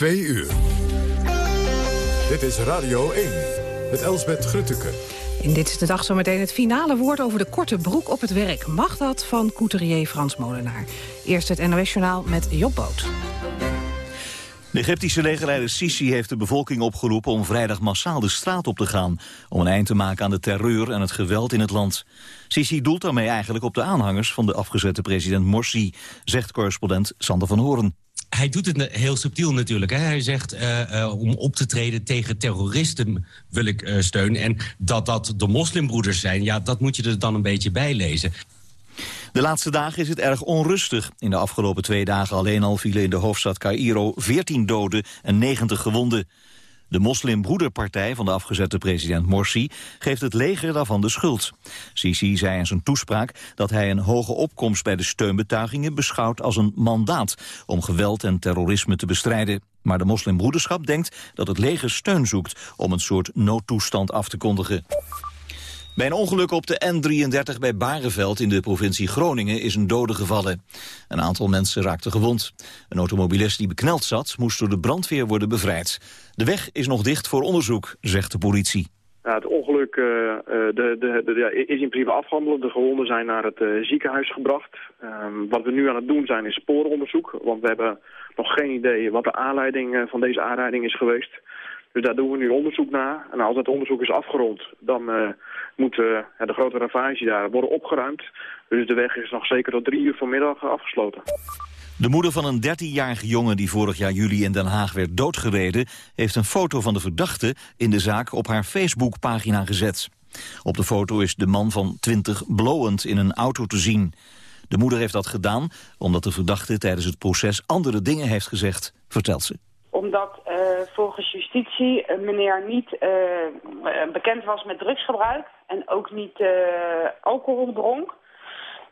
Twee uur. Dit is Radio 1 met Elsbeth Grutteke. In Dit is de Dag zometeen het finale woord over de korte broek op het werk. Mag dat van couturier Frans Molenaar? Eerst het NOS-journaal met Job Boot. De Egyptische legerleider Sisi heeft de bevolking opgeroepen om vrijdag massaal de straat op te gaan... om een eind te maken aan de terreur en het geweld in het land. Sisi doelt daarmee eigenlijk op de aanhangers van de afgezette president Morsi... zegt correspondent Sander van Horen hij doet het heel subtiel natuurlijk. Hè. Hij zegt uh, uh, om op te treden tegen terroristen wil ik uh, steun. En dat dat de moslimbroeders zijn, ja, dat moet je er dan een beetje bij lezen. De laatste dagen is het erg onrustig. In de afgelopen twee dagen alleen al vielen in de hoofdstad Cairo 14 doden en 90 gewonden. De moslimbroederpartij van de afgezette president Morsi geeft het leger daarvan de schuld. Sisi zei in zijn toespraak dat hij een hoge opkomst bij de steunbetuigingen beschouwt als een mandaat om geweld en terrorisme te bestrijden. Maar de moslimbroederschap denkt dat het leger steun zoekt om een soort noodtoestand af te kondigen. Bij een ongeluk op de N33 bij Bareveld in de provincie Groningen is een dode gevallen. Een aantal mensen raakten gewond. Een automobilist die bekneld zat moest door de brandweer worden bevrijd. De weg is nog dicht voor onderzoek, zegt de politie. Ja, het ongeluk uh, de, de, de, is in principe afgehandeld. De gewonden zijn naar het uh, ziekenhuis gebracht. Ehm, wat we nu aan het doen zijn is sporenonderzoek. Want we hebben nog geen idee wat de aanleiding van deze aanrijding is geweest. Dus daar doen we nu onderzoek naar. En als dat onderzoek is afgerond, dan moet uh, de grote ravage daar worden opgeruimd. Dus de weg is nog zeker tot drie uur vanmiddag afgesloten. De moeder van een 13-jarige jongen die vorig jaar juli in Den Haag werd doodgereden... heeft een foto van de verdachte in de zaak op haar Facebookpagina gezet. Op de foto is de man van 20 blowend in een auto te zien. De moeder heeft dat gedaan omdat de verdachte tijdens het proces andere dingen heeft gezegd, vertelt ze omdat uh, volgens justitie uh, meneer niet uh, bekend was met drugsgebruik en ook niet alcohol dronk.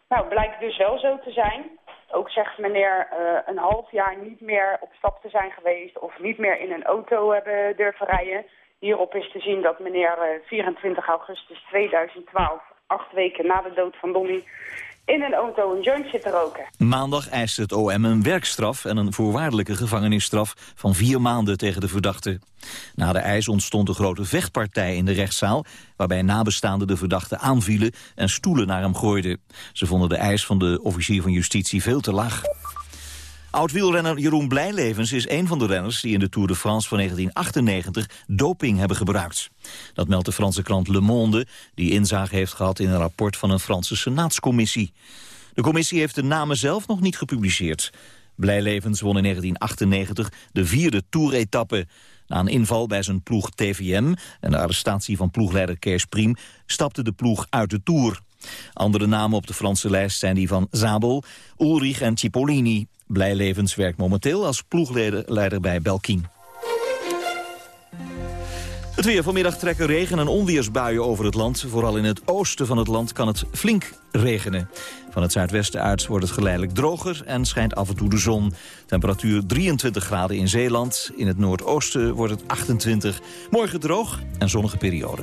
Nou, blijkt dus wel zo te zijn. Ook zegt meneer een half jaar niet meer op stap te zijn geweest of niet meer in een auto hebben durven rijden. Hierop is te zien dat meneer 24 augustus 2012, acht weken na de dood van Donny, in een auto een joint zitten roken. Maandag eist het OM een werkstraf en een voorwaardelijke gevangenisstraf van vier maanden tegen de verdachte. Na de eis ontstond een grote vechtpartij in de rechtszaal, waarbij nabestaanden de verdachte aanvielen en stoelen naar hem gooiden. Ze vonden de eis van de officier van justitie veel te laag. Oud-wielrenner Jeroen Blijlevens is een van de renners... die in de Tour de France van 1998 doping hebben gebruikt. Dat meldt de Franse krant Le Monde... die inzage heeft gehad in een rapport van een Franse senaatscommissie. De commissie heeft de namen zelf nog niet gepubliceerd. Blijlevens won in 1998 de vierde Tour-etappe. Na een inval bij zijn ploeg TVM en de arrestatie van ploegleider Kees Priem... stapte de ploeg uit de Tour. Andere namen op de Franse lijst zijn die van Zabel, Ulrich en Cipollini. Blijlevens werkt momenteel als ploegleider bij Belkin. Het weer. Vanmiddag trekken regen- en onweersbuien over het land. Vooral in het oosten van het land kan het flink regenen. Van het zuidwesten uit wordt het geleidelijk droger en schijnt af en toe de zon. Temperatuur 23 graden in Zeeland. In het noordoosten wordt het 28. Morgen droog en zonnige periode.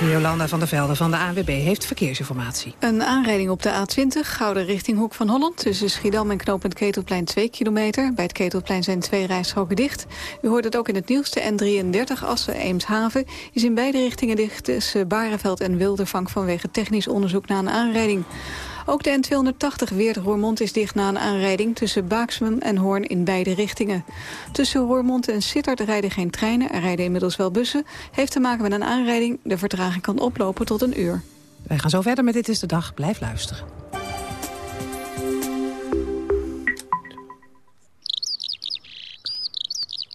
Jolanda van der Velde van de ANWB heeft verkeersinformatie. Een aanrijding op de A20, Gouden richting Hoek van Holland... tussen Schiedam en knooppunt Ketelplein 2 kilometer. Bij het Ketelplein zijn twee rijstroken dicht. U hoort het ook in het nieuws. De N33 Assen-Eemshaven is in beide richtingen dicht... tussen Bareveld en Wildervank vanwege technisch onderzoek na een aanrijding. Ook de N280 Weert-Roermond is dicht na een aanrijding... tussen Baaksum en Hoorn in beide richtingen. Tussen Roermond en Sittard rijden geen treinen. Er rijden inmiddels wel bussen. Heeft te maken met een aanrijding. De vertraging kan oplopen tot een uur. Wij gaan zo verder met Dit is de Dag. Blijf luisteren.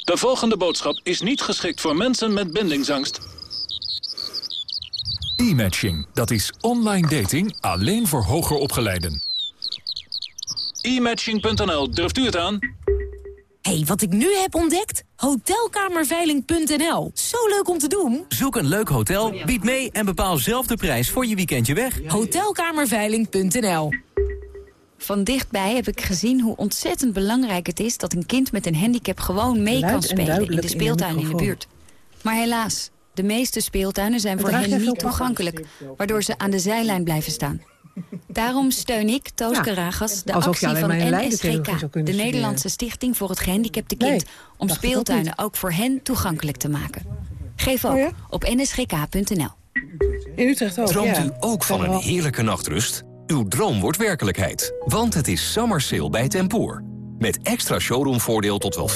De volgende boodschap is niet geschikt voor mensen met bindingsangst. E-matching, dat is online dating alleen voor hoger opgeleiden. E-matching.nl, durft u het aan? hey, wat ik nu heb ontdekt? Hotelkamerveiling.nl. Zo leuk om te doen. Zoek een leuk hotel, bied mee en bepaal zelf de prijs voor je weekendje weg. Hotelkamerveiling.nl. Van dichtbij heb ik gezien hoe ontzettend belangrijk het is... dat een kind met een handicap gewoon mee kan spelen in de speeltuin in de buurt. Maar helaas, de meeste speeltuinen zijn voor hen niet toegankelijk... waardoor ze aan de zijlijn blijven staan. Daarom steun ik, Toos Ja, Karagas, de actie van NSGK... de Nederlandse Stichting voor het Gehandicapte Kind... Nee, om ook speeltuinen ook, voor hen toegankelijk te maken. Geef ook Oh ja? op nsgk.nl. In Utrecht ook, Droomt ja. u ook van een heerlijke nachtrust? Uw droom wordt werkelijkheid, want het is summer sale bij Tempoor. Met extra showroomvoordeel tot wel 40%,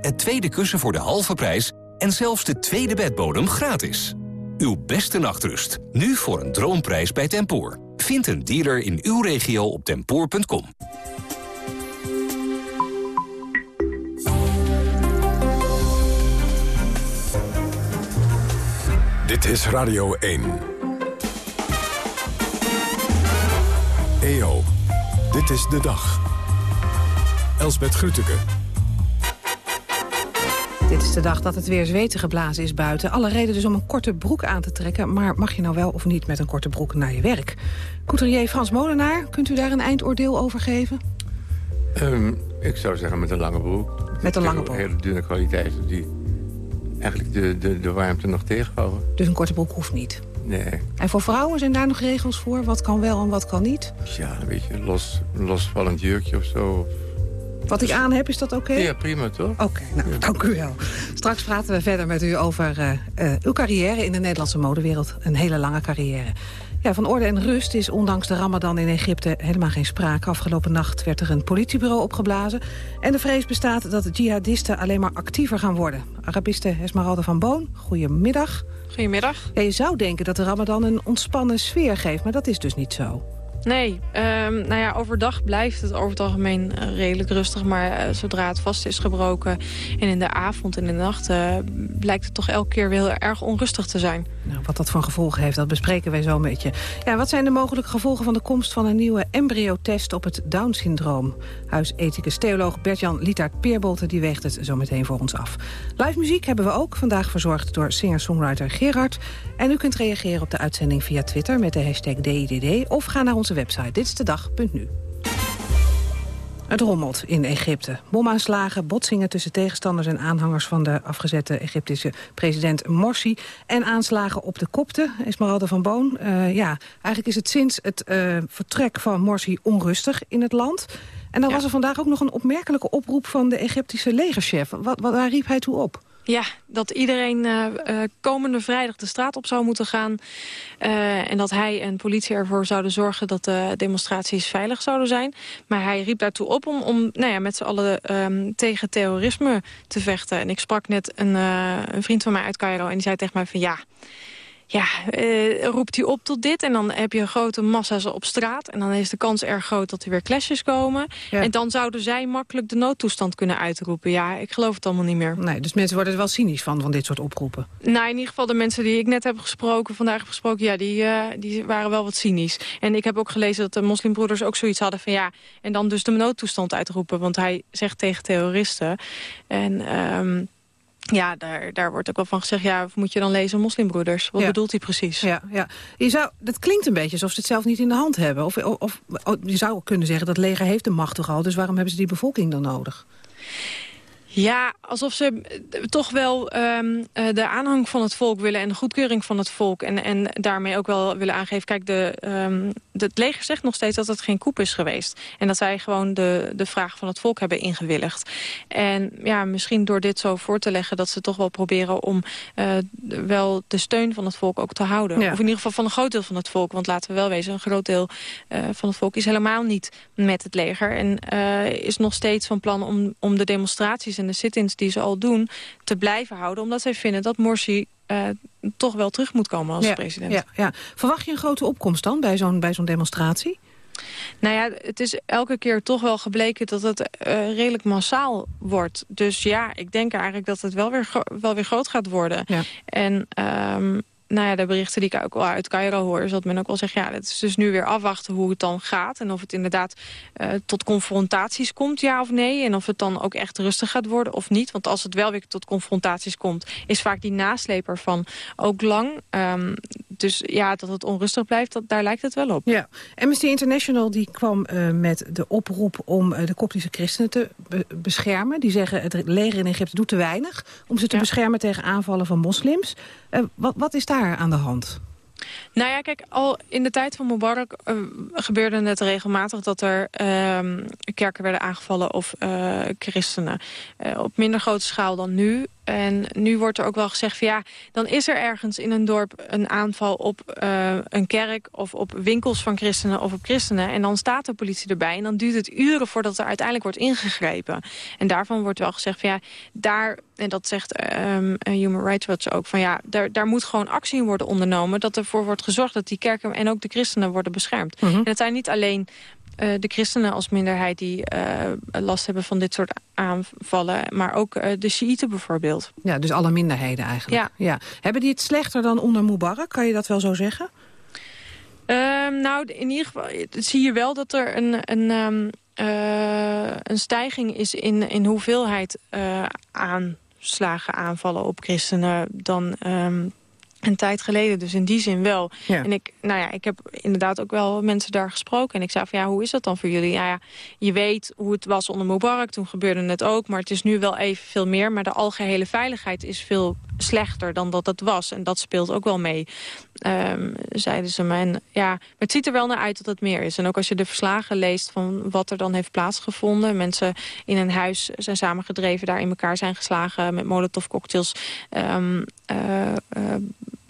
het tweede kussen voor de halve prijs... en zelfs de tweede bedbodem gratis. Uw beste nachtrust, nu voor een droomprijs bij Tempoor. Vind een dealer in uw regio op tempoor.com. Dit is Radio 1. EO, dit is de dag. Elsbeth Grütke. Dit is de dag dat het weer zweten geblazen is buiten. Alle reden dus om een korte broek aan te trekken. Maar mag je nou wel of niet met een korte broek naar je werk? Couturier Frans Molenaar, kunt u daar een eindoordeel over geven? Ehm, ik zou zeggen met een lange broek. Met een lange broek. Hele dunne kwaliteiten die eigenlijk de, de, de warmte nog tegenhouden. Dus een korte broek hoeft niet. Nee, En voor vrouwen zijn daar nog regels voor? Wat kan wel en wat kan niet? ja, een beetje los, losvallend jurkje of zo. Wat ik aan heb, is dat oké? Ja, prima toch? Oké, nou, dank u wel. Straks praten we verder met u over eh, eh, uw carrière in de Nederlandse modewereld. Een hele lange carrière. Ja, van orde en rust is ondanks de ramadan in Egypte helemaal geen sprake. Afgelopen nacht werd er een politiebureau opgeblazen. En de vrees bestaat dat de jihadisten alleen maar actiever gaan worden. Arabiste Esmeralda van Boon, goedemiddag. Goedemiddag. Ja, je zou denken dat de ramadan een ontspannen sfeer geeft, maar dat is dus niet zo. Nee, ehm, nou ja, overdag blijft het over het algemeen eh, redelijk rustig. Maar eh, zodra het vast is gebroken en in de avond en in de nacht... eh, blijkt het toch elke keer weer heel erg onrustig te zijn. Nou, wat dat voor gevolgen heeft, dat bespreken wij zo een beetje. Ja, wat zijn de mogelijke gevolgen van de komst van een nieuwe embryotest op het Down-syndroom? Huisethicus theoloog Bert-Jan Lietaert-Peerbolte die weegt het zo meteen voor ons af. Live muziek hebben we ook, vandaag verzorgd door singer-songwriter Gerard. En u kunt reageren op de uitzending via Twitter met de hashtag DIDD... of ga naar onze website ditstedag.nu. Het rommelt in Egypte. Bomaanslagen, botsingen tussen tegenstanders en aanhangers... van de afgezette Egyptische president Morsi. En aanslagen op de kopte, Esmeralda van Boon. Eh, ja, eigenlijk is het sinds het eh, vertrek van Morsi onrustig in het land. En dan was er vandaag ook nog een opmerkelijke oproep... van de Egyptische legerchef. Wat, wat, waar riep hij toe op? Ja, dat iedereen eh, eh, komende vrijdag de straat op zou moeten gaan. eh, en dat hij en politie ervoor zouden zorgen dat de demonstraties veilig zouden zijn. Maar hij riep daartoe op om, om nou ja, met z'n allen ehm, tegen terrorisme te vechten. En ik sprak net een, een vriend van mij uit Cairo en die zei tegen mij van ja... Ja, eh, roept hij op tot dit en dan heb je grote massa's op straat... en dan is de kans erg groot dat er weer clashes komen. Ja. En dan zouden zij makkelijk de noodtoestand kunnen uitroepen. Ja, ik geloof het allemaal niet meer. Nee, dus mensen worden er wel cynisch van, van dit soort oproepen. Nou, in ieder geval de mensen die ik net heb gesproken, vandaag heb gesproken, ja, die, eh, die waren wel wat cynisch. En ik heb ook gelezen dat de moslimbroeders ook zoiets hadden van ja, en dan dus de noodtoestand uitroepen, want hij zegt tegen terroristen. En ehm, ja, daar, daar wordt ook wel van gezegd, ja, moet je dan lezen moslimbroeders? Wat Ja. bedoelt hij precies? Ja, ja. Je zou, dat klinkt een beetje alsof ze het zelf niet in de hand hebben. Of, of, of je zou kunnen zeggen dat leger heeft de macht toch al... dus waarom hebben ze die bevolking dan nodig? Ja, alsof ze eh, toch wel ehm, eh, de aanhang van het volk willen... en de goedkeuring van het volk. En, en daarmee ook wel willen aangeven... kijk, de, ehm, het leger zegt nog steeds dat het geen koep is geweest. En dat zij gewoon de, de vraag van het volk hebben ingewilligd. En ja, misschien door dit zo voor te leggen... dat ze toch wel proberen om eh, wel de steun van het volk ook te houden. Ja. Of in ieder geval van een groot deel van het volk. Want laten we wel wezen, een groot deel van het volk is helemaal niet met het leger. En is nog steeds van plan om, om de demonstraties en de sit-ins die ze al doen... te blijven houden, omdat zij vinden dat Morsi eh, toch wel terug moet komen als ja, president. Ja, ja. Verwacht je een grote opkomst dan bij zo'n bij zo'n demonstratie? Nou ja, het is elke keer toch wel gebleken dat het eh, redelijk massaal wordt. Dus ja, ik denk eigenlijk dat het wel weer, wel weer groot gaat worden. Ja. En ehm, nou ja, de berichten die ik ook wel uit Cairo hoor... is dat men ook wel zegt, ja, het is dus nu weer afwachten hoe het dan gaat. En of het inderdaad eh, tot confrontaties komt, ja of nee. En of het dan ook echt rustig gaat worden of niet. Want als het wel weer tot confrontaties komt... is vaak die nasleper van ook lang. Ehm, dus ja, dat het onrustig blijft, dat, daar lijkt het wel op. Ja. Amnesty International die kwam eh, met de oproep om eh, de koptische christenen te be- beschermen. Die zeggen het leger in Egypte doet te weinig om ze te Ja. beschermen tegen aanvallen van moslims. Wat, wat is daar aan de hand? Nou ja, kijk, al in de tijd van Mubarak uh, gebeurde het regelmatig dat er uh, kerken werden aangevallen of uh, christenen. Uh, op minder grote schaal dan nu. En nu wordt er ook wel gezegd van ja, dan is er ergens in een dorp een aanval op een kerk of op winkels van christenen of op christenen. En dan staat de politie erbij en dan duurt het uren voordat er uiteindelijk wordt ingegrepen. En daarvan wordt wel gezegd van ja, daar, en dat zegt um, Human Rights Watch ook, van ja, daar, daar moet gewoon actie in worden ondernomen. Dat ervoor wordt gezorgd dat die kerken en ook de christenen worden beschermd. Mm -hmm. En het zijn niet alleen uh, de christenen als minderheid die uh, last hebben van dit soort aanvallen. Maar ook uh, de Shiiten bijvoorbeeld. Ja, dus alle minderheden eigenlijk. Ja. ja. Hebben die het slechter dan onder Mubarak? Kan je dat wel zo zeggen? Um, nou, in ieder geval zie je wel dat er een, een, um, een stijging is in, in hoeveelheid aanslagen, aanvallen op christenen dan... Um, een tijd geleden, dus in die zin wel. Ja. En ik, nou ja, ik heb inderdaad ook wel mensen daar gesproken. En ik zei van, ja, hoe is dat dan voor jullie? Ja, ja, je weet hoe het was onder Mubarak, toen gebeurde het ook. Maar het is nu wel even veel meer. Maar de algehele veiligheid is veel slechter dan dat het was. En dat speelt ook wel mee, um, zeiden ze me. En ja, maar het ziet er wel naar uit dat het meer is. En ook als je de verslagen leest van wat er dan heeft plaatsgevonden. Mensen in een huis zijn samengedreven, daar in elkaar zijn geslagen met molotovcocktails. Um, uh, uh,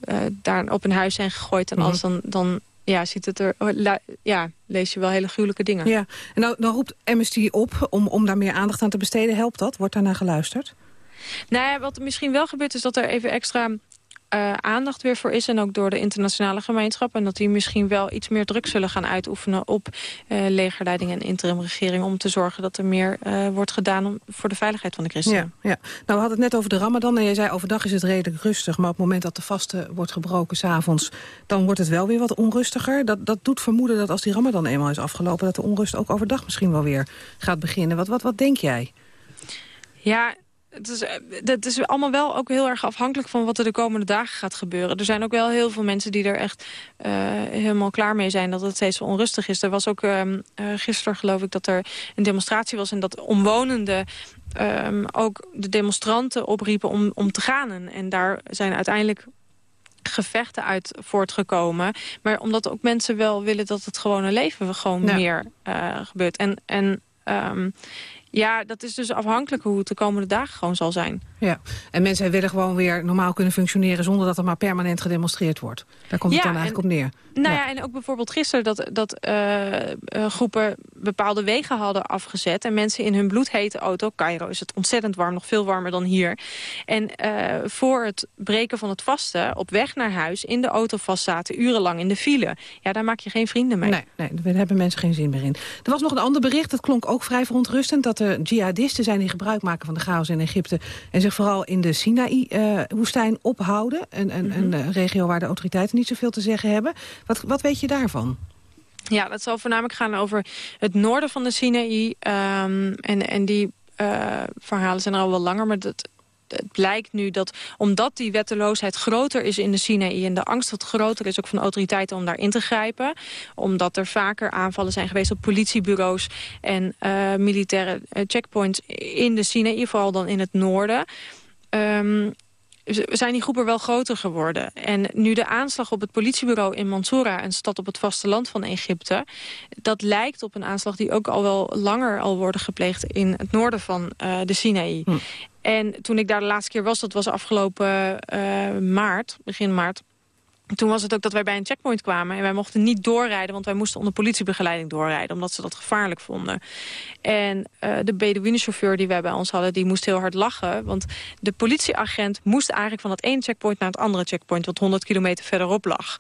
uh, daar op een huis zijn gegooid. En alles dan, dan ja, ziet het er, ja, lees je wel hele gruwelijke dingen. Ja, en dan, dan roept Amnesty op om, om daar meer aandacht aan te besteden. Helpt dat? Wordt daarnaar geluisterd? Nou ja, wat er misschien wel gebeurt is dat er even extra uh, aandacht weer voor is. En ook door de internationale gemeenschap. En dat die misschien wel iets meer druk zullen gaan uitoefenen op uh, legerleiding en interimregering. Om te zorgen dat er meer uh, wordt gedaan om, voor de veiligheid van de christenen. Ja, ja. Nou, we hadden het net over de ramadan. En jij zei overdag is het redelijk rustig. Maar op het moment dat de vaste wordt gebroken s'avonds. Dan wordt het wel weer wat onrustiger. Dat, dat doet vermoeden dat als die ramadan eenmaal is afgelopen. Dat de onrust ook overdag misschien wel weer gaat beginnen. Wat, wat, wat denk jij? Ja, het is, dat is allemaal wel ook heel erg afhankelijk van wat er de komende dagen gaat gebeuren. Er zijn ook wel heel veel mensen die er echt uh, helemaal klaar mee zijn dat het steeds zo onrustig is. Er was ook uh, gisteren geloof ik dat er een demonstratie was en dat omwonenden um, ook de demonstranten opriepen om, om te gaan. En daar zijn uiteindelijk gevechten uit voortgekomen. Maar omdat ook mensen wel willen dat het gewone leven gewoon ja. meer gebeurt. En, en um, ja, dat is dus afhankelijk hoe het de komende dagen gewoon zal zijn. Ja, en mensen willen gewoon weer normaal kunnen functioneren... zonder dat er maar permanent gedemonstreerd wordt. Daar komt het dan eigenlijk en, op neer. Nou ja. ja. en ook bijvoorbeeld gisteren dat, dat uh, uh, groepen bepaalde wegen hadden afgezet... en mensen in hun bloedhete auto, Cairo is het ontzettend warm, nog veel warmer dan hier... en uh, voor het breken van het vasten op weg naar huis in de auto vastzaten... urenlang in de file. Ja, daar maak je geen vrienden mee. Nee, nee daar hebben mensen geen zin meer in. Er was nog een ander bericht, dat klonk ook vrij verontrustend... dat de jihadisten zijn die gebruik maken van de chaos in Egypte... en zich vooral in de Sinaï-woestijn ophouden. Een, een, mm -hmm. een regio waar de autoriteiten niet zoveel te zeggen hebben. Wat, wat weet je daarvan? Ja, dat zal voornamelijk gaan over het noorden van de Sinaï. Um, en, en die uh, verhalen zijn er al wel langer, maar dat, het blijkt nu dat omdat die wetteloosheid groter is in de Sinaï... en de angst wat groter is ook van autoriteiten om daarin te grijpen... omdat er vaker aanvallen zijn geweest op politiebureaus... en uh, militaire checkpoints in de Sinaï, vooral dan in het noorden... Um, zijn die groepen wel groter geworden. En nu de aanslag op het politiebureau in Mansoura... een stad op het vasteland van Egypte... dat lijkt op een aanslag die ook al wel langer al worden gepleegd... in het noorden van uh, de Sinaï. Hm. En toen ik daar de laatste keer was, dat was afgelopen uh, maart, begin maart... Toen was het ook dat wij bij een checkpoint kwamen en wij mochten niet doorrijden... want wij moesten onder politiebegeleiding doorrijden... omdat ze dat gevaarlijk vonden. En uh, de Bedouinenchauffeur die wij bij ons hadden... die moest heel hard lachen, want de politieagent moest eigenlijk... van het ene checkpoint naar het andere checkpoint... wat 100 kilometer verderop lag.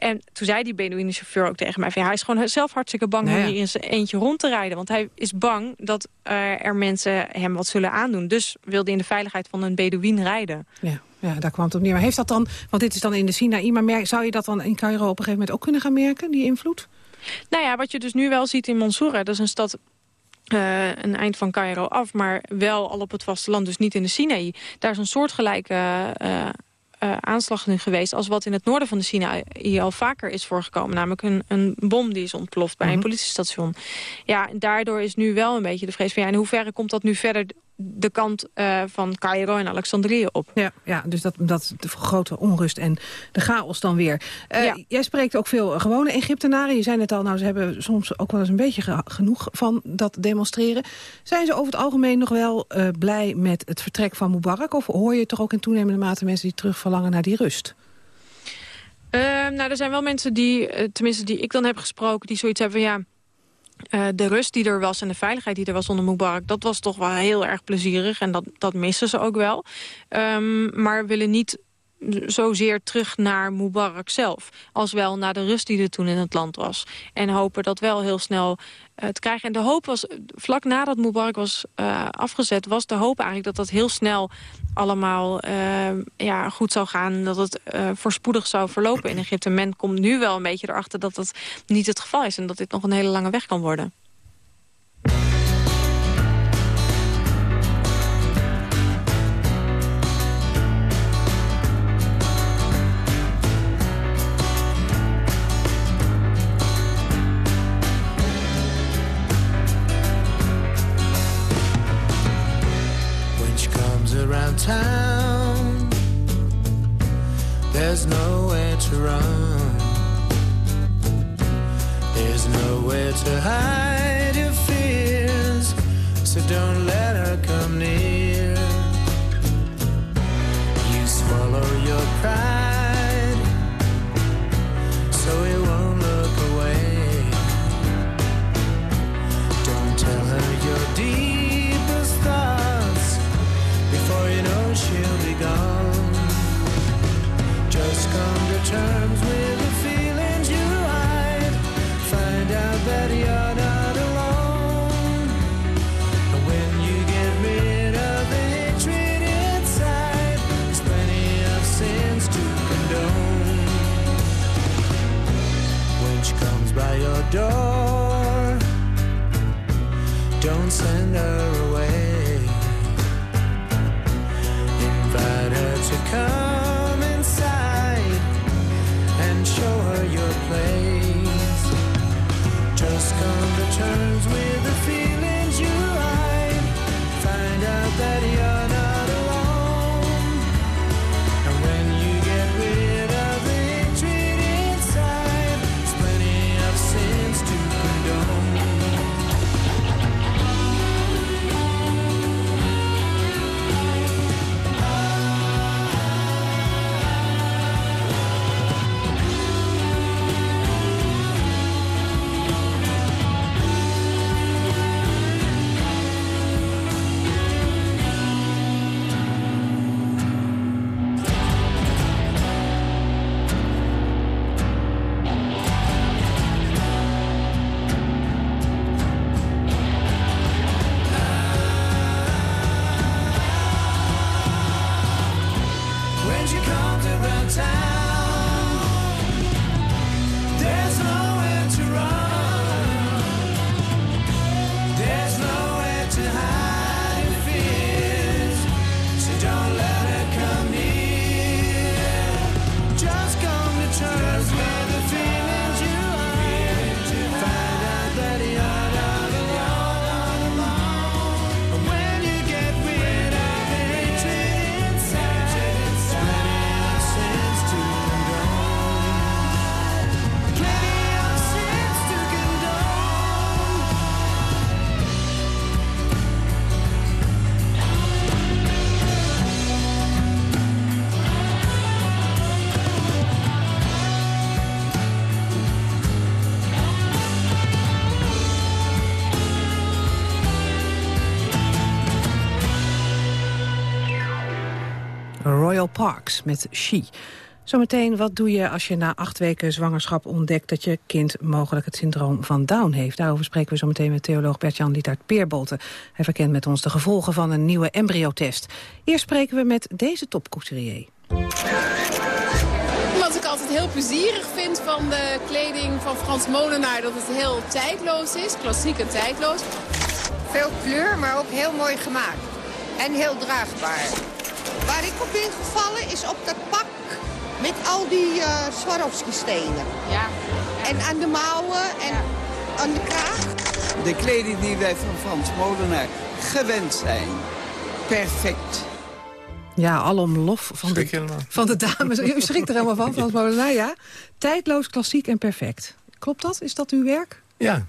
En toen zei die Bedouinenchauffeur ook tegen mij... Van, ja, hij is gewoon zelf hartstikke bang om hier in zijn eentje rond te rijden. Want hij is bang dat uh, er mensen hem wat zullen aandoen. Dus wilde in de veiligheid van een Bedouin rijden. Ja. Ja, daar kwam het op neer. Maar heeft dat dan, want dit is dan in de Sinaï... maar merk, zou je dat dan in Cairo op een gegeven moment ook kunnen gaan merken, die invloed? Nou ja, wat je dus nu wel ziet in Mansoura, dat is een stad uh, een eind van Cairo af, maar wel al op het vasteland, dus niet in de Sinaï. Daar is een soortgelijke uh, uh, aanslag nu geweest... als wat in het noorden van de Sinaï al vaker is voorgekomen. Namelijk een, een bom die is ontploft bij mm -hmm. een mhm. politiestation. Ja, en daardoor is nu wel een beetje de vrees van... ja, in hoeverre komt dat nu verder de kant uh, van Cairo en Alexandrië op. Ja, ja dus dat, dat de grote onrust en de chaos dan weer. Uh, ja. Jij spreekt ook veel gewone Egyptenaren. Je zei net al, nou, ze hebben soms ook wel eens een beetje genoeg van dat demonstreren. Zijn ze over het algemeen nog wel uh, blij met het vertrek van Mubarak? Of hoor je toch ook in toenemende mate mensen die terug verlangen naar die rust? nou, er zijn wel mensen die, tenminste die ik dan heb gesproken... die zoiets hebben van ja, uh, de rust die er was en de veiligheid die er was onder Mubarak... dat was toch wel heel erg plezierig en dat, dat missen ze ook wel. Um, maar willen niet zozeer terug naar Mubarak zelf... als wel naar de rust die er toen in het land was. En hopen dat wel heel snel te krijgen. En de hoop was, vlak nadat Mubarak was uh, afgezet... was de hoop eigenlijk dat dat heel snel allemaal uh, ja, goed zou gaan... dat het voorspoedig zou verlopen in Egypte. Men komt nu wel een beetje erachter dat dat niet het geval is... en dat dit nog een hele lange weg kan worden. She comes by your door, don't send her away. Invite her to come Parks met She. Zometeen, wat doe je als je na acht weken zwangerschap ontdekt... dat je kind mogelijk het syndroom van Down heeft? Daarover spreken we zo meteen met theoloog Bert-Jan Lietart Peerbolte. Hij verkent met ons de gevolgen van een nieuwe embryotest. Eerst spreken we met deze topcouturier. Wat ik altijd heel plezierig vind van de kleding van Frans Molenaar... dat het heel tijdloos is, klassiek en tijdloos. Veel kleur, maar ook heel mooi gemaakt. En heel draagbaar. Waar ik op ben gevallen is op dat pak met al die uh, Swarovski-stenen. Ja. En aan de mouwen en aan de kraag. De kleding die wij van Frans Molenaar gewend zijn. perfect. Ja, alom lof van de, van de dames. U schrikt er helemaal van, Frans Molenaar, ja. Tijdloos, klassiek en perfect. Klopt dat? Is dat uw werk? Ja.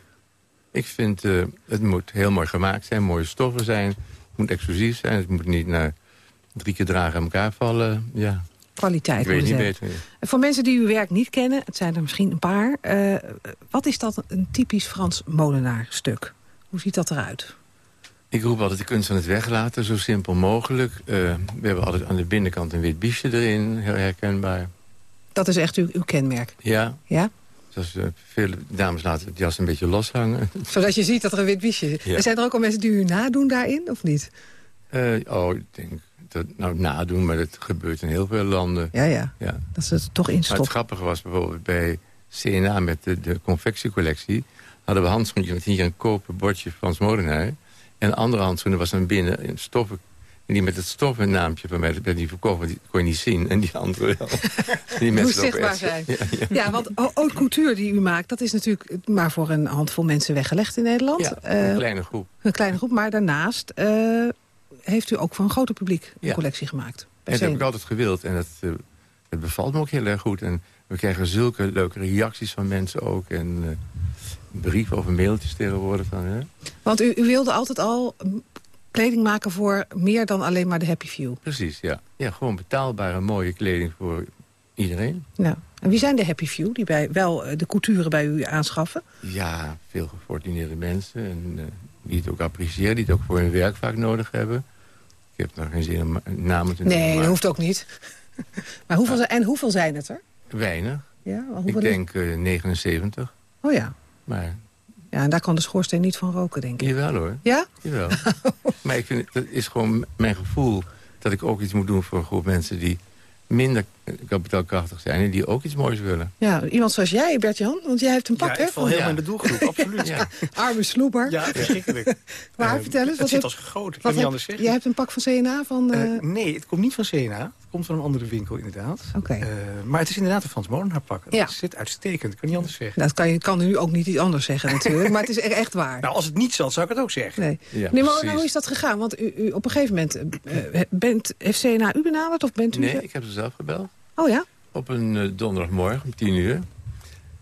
Ik vind, eh, het moet heel mooi gemaakt zijn, mooie stoffen zijn. Het moet exclusief zijn, het moet niet naar drie keer dragen aan elkaar vallen. Ja, Kwaliteit. ik weet niet beter. Voor mensen die uw werk niet kennen, het zijn er misschien een paar... eh, wat is dat een typisch Frans Molenaar stuk? Hoe ziet dat eruit? Ik roep altijd de kunst van het weglaten, zo simpel mogelijk. Eh, we hebben altijd aan de binnenkant een wit biesje erin, heel herkenbaar. Dat is echt uw, uw kenmerk. Ja, Ja? zoals eh, vele dames laten het jas een beetje loshangen. Zodat je ziet dat er een wit biesje is. Ja. Zijn er ook al mensen die u nadoen daarin, of niet? Oh, ik denk dat nou nadoen, maar dat gebeurt in heel veel landen. Ja, ja. Ja. Dat ze het toch Maar het instoppen. grappige was bijvoorbeeld bij CNA met de, de confectiecollectie... hadden we handschoentjes met hier een koper bordje Frans Molenaar. En andere handschoenen was dan binnen een stoffen... En die met het stoffen naampje van mij, die verkocht, die kon je niet zien. En die andere wel. die Hoe mensen lopen zichtbaar zijn. Ja, ja. Ja, want haute couture die u maakt... dat is natuurlijk maar voor een handvol mensen weggelegd in Nederland. Ja, Eh, een kleine groep. Een kleine groep, maar daarnaast eh, heeft u ook voor een groter publiek een Ja. collectie gemaakt. En dat heb ik altijd gewild. En dat, eh, het bevalt me ook heel erg goed. En we krijgen zulke leuke reacties van mensen ook. En eh, brieven of mailtjes tegenwoordig. Van, hè? Want u, u wilde altijd al kleding maken voor meer dan alleen maar de happy few. Precies, ja. Ja, gewoon betaalbare, mooie kleding voor iedereen. Ja. En wie zijn de happy few die bij, wel eh, de couture bij u aanschaffen? Ja, veel gefortuneerde mensen. En die het ook appreciëren, die het ook voor hun werk vaak nodig hebben. Ik heb nog geen zin om namen te noemen. Nee, dat hoeft ook niet. maar hoeveel, zijn- En hoeveel zijn het er? Weinig. Ja, Ik denk eh, 79. Oh ja. Maar Ja, en daar kan de schoorsteen niet van roken, denk ik. jawel hoor. Ja? Jawel. maar ik vind, dat is gewoon mijn gevoel dat ik ook iets moet doen voor een groep mensen die minder kapitaalkrachtig zijn en die ook iets moois willen. Ja, iemand zoals jij, Bert-Jan, want jij hebt een pak, Ja, hè? ik val van- helemaal in de doelgroep, absoluut. Ja. Arme sloeber. Ja, verschrikkelijk. Maar Eh, vertel eens. Het wat zit heb- als ik wat kan niet anders zeggen. Jij hebt een pak van CNA van... eh, Eh, nee, het komt niet van CNA. Het komt van een andere winkel, inderdaad. Oké. Eh, maar het is inderdaad een Frans Molenaar pak. Het Ja. zit uitstekend, ik kan niet anders zeggen. Dat kan, je, kan nu ook niet iets anders zeggen natuurlijk, maar het is echt waar. Nou, als het niet zat, zou ik het ook zeggen. Nee. Ja, nee, maar hoe is dat gegaan? Want u, u, op een gegeven moment, eh, bent, heeft CNA u benaderd of bent u... Nee, ik heb ze zelf gebeld. Oh ja? Op een eh, donderdagmorgen om tien uur.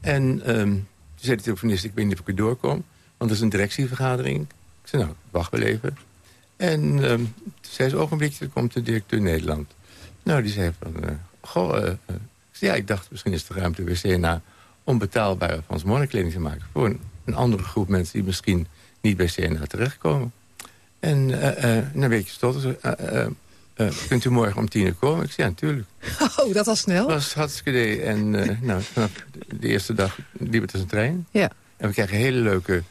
En ehm, toen zei de telefonist, ik weet niet of ik er doorkom. Want er is een directievergadering. Ik zei, nou, wacht wel even. En ehm, toen zei ze, ogenblikje, er komt de directeur Nederland. Nou, die zei van, eh, goh, eh, eh. Ja, ik dacht, misschien is er ruimte bij CNA... om betaalbare Frans monnikleding te maken... voor een, een andere groep mensen die misschien niet bij CNA terechtkomen. En na een beetje stotter kunt u morgen om tien uur komen? Ik zei, ja, natuurlijk. Oh, dat was snel. Dat was hartstikke idee. En nou, vanaf de eerste dag liep het als een trein. Ja. En we krijgen hele leuke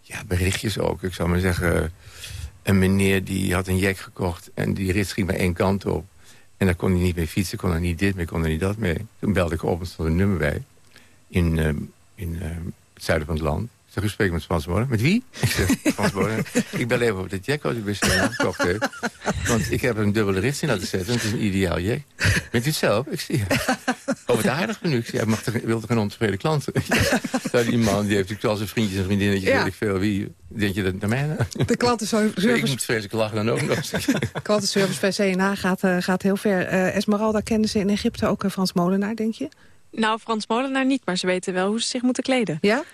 ja, berichtjes ook. Ik zou maar zeggen, een meneer die had een jack gekocht... en die rits ging maar één kant op. En daar kon hij niet mee fietsen, kon er niet dit mee, kon er niet dat mee. Toen belde ik op en stond een nummer bij. In, eh, in eh, het zuiden van het land. Ik zeg, u spreekt met Frans Molen. Met wie? Ik zeg, Frans Molen. ik bel even op de jack uit de wc gekocht heeft. Want ik heb een dubbele rits in laten zetten. Het is een ideaal jack. Bent u het zelf? Ik zeg, ja. Oh, wat aardig van u. Ik zeg, ja, mag toch, wil toch geen ontevreden klanten? Ja. die man die heeft natuurlijk al zijn vriendjes en vriendinnetjes. Ja. Weet ik veel. Wie denk je dat naar mij? nou? De Ik klantenservice, moet vreselijk lachen dan ook nog. klantenservice bij CNA gaat, eh, gaat heel ver. Eh, Esmeralda kenden ze in Egypte ook eh, Frans Molenaar, denk je? Nou, Frans Molenaar niet, maar ze weten wel hoe ze zich moeten kleden. Ja?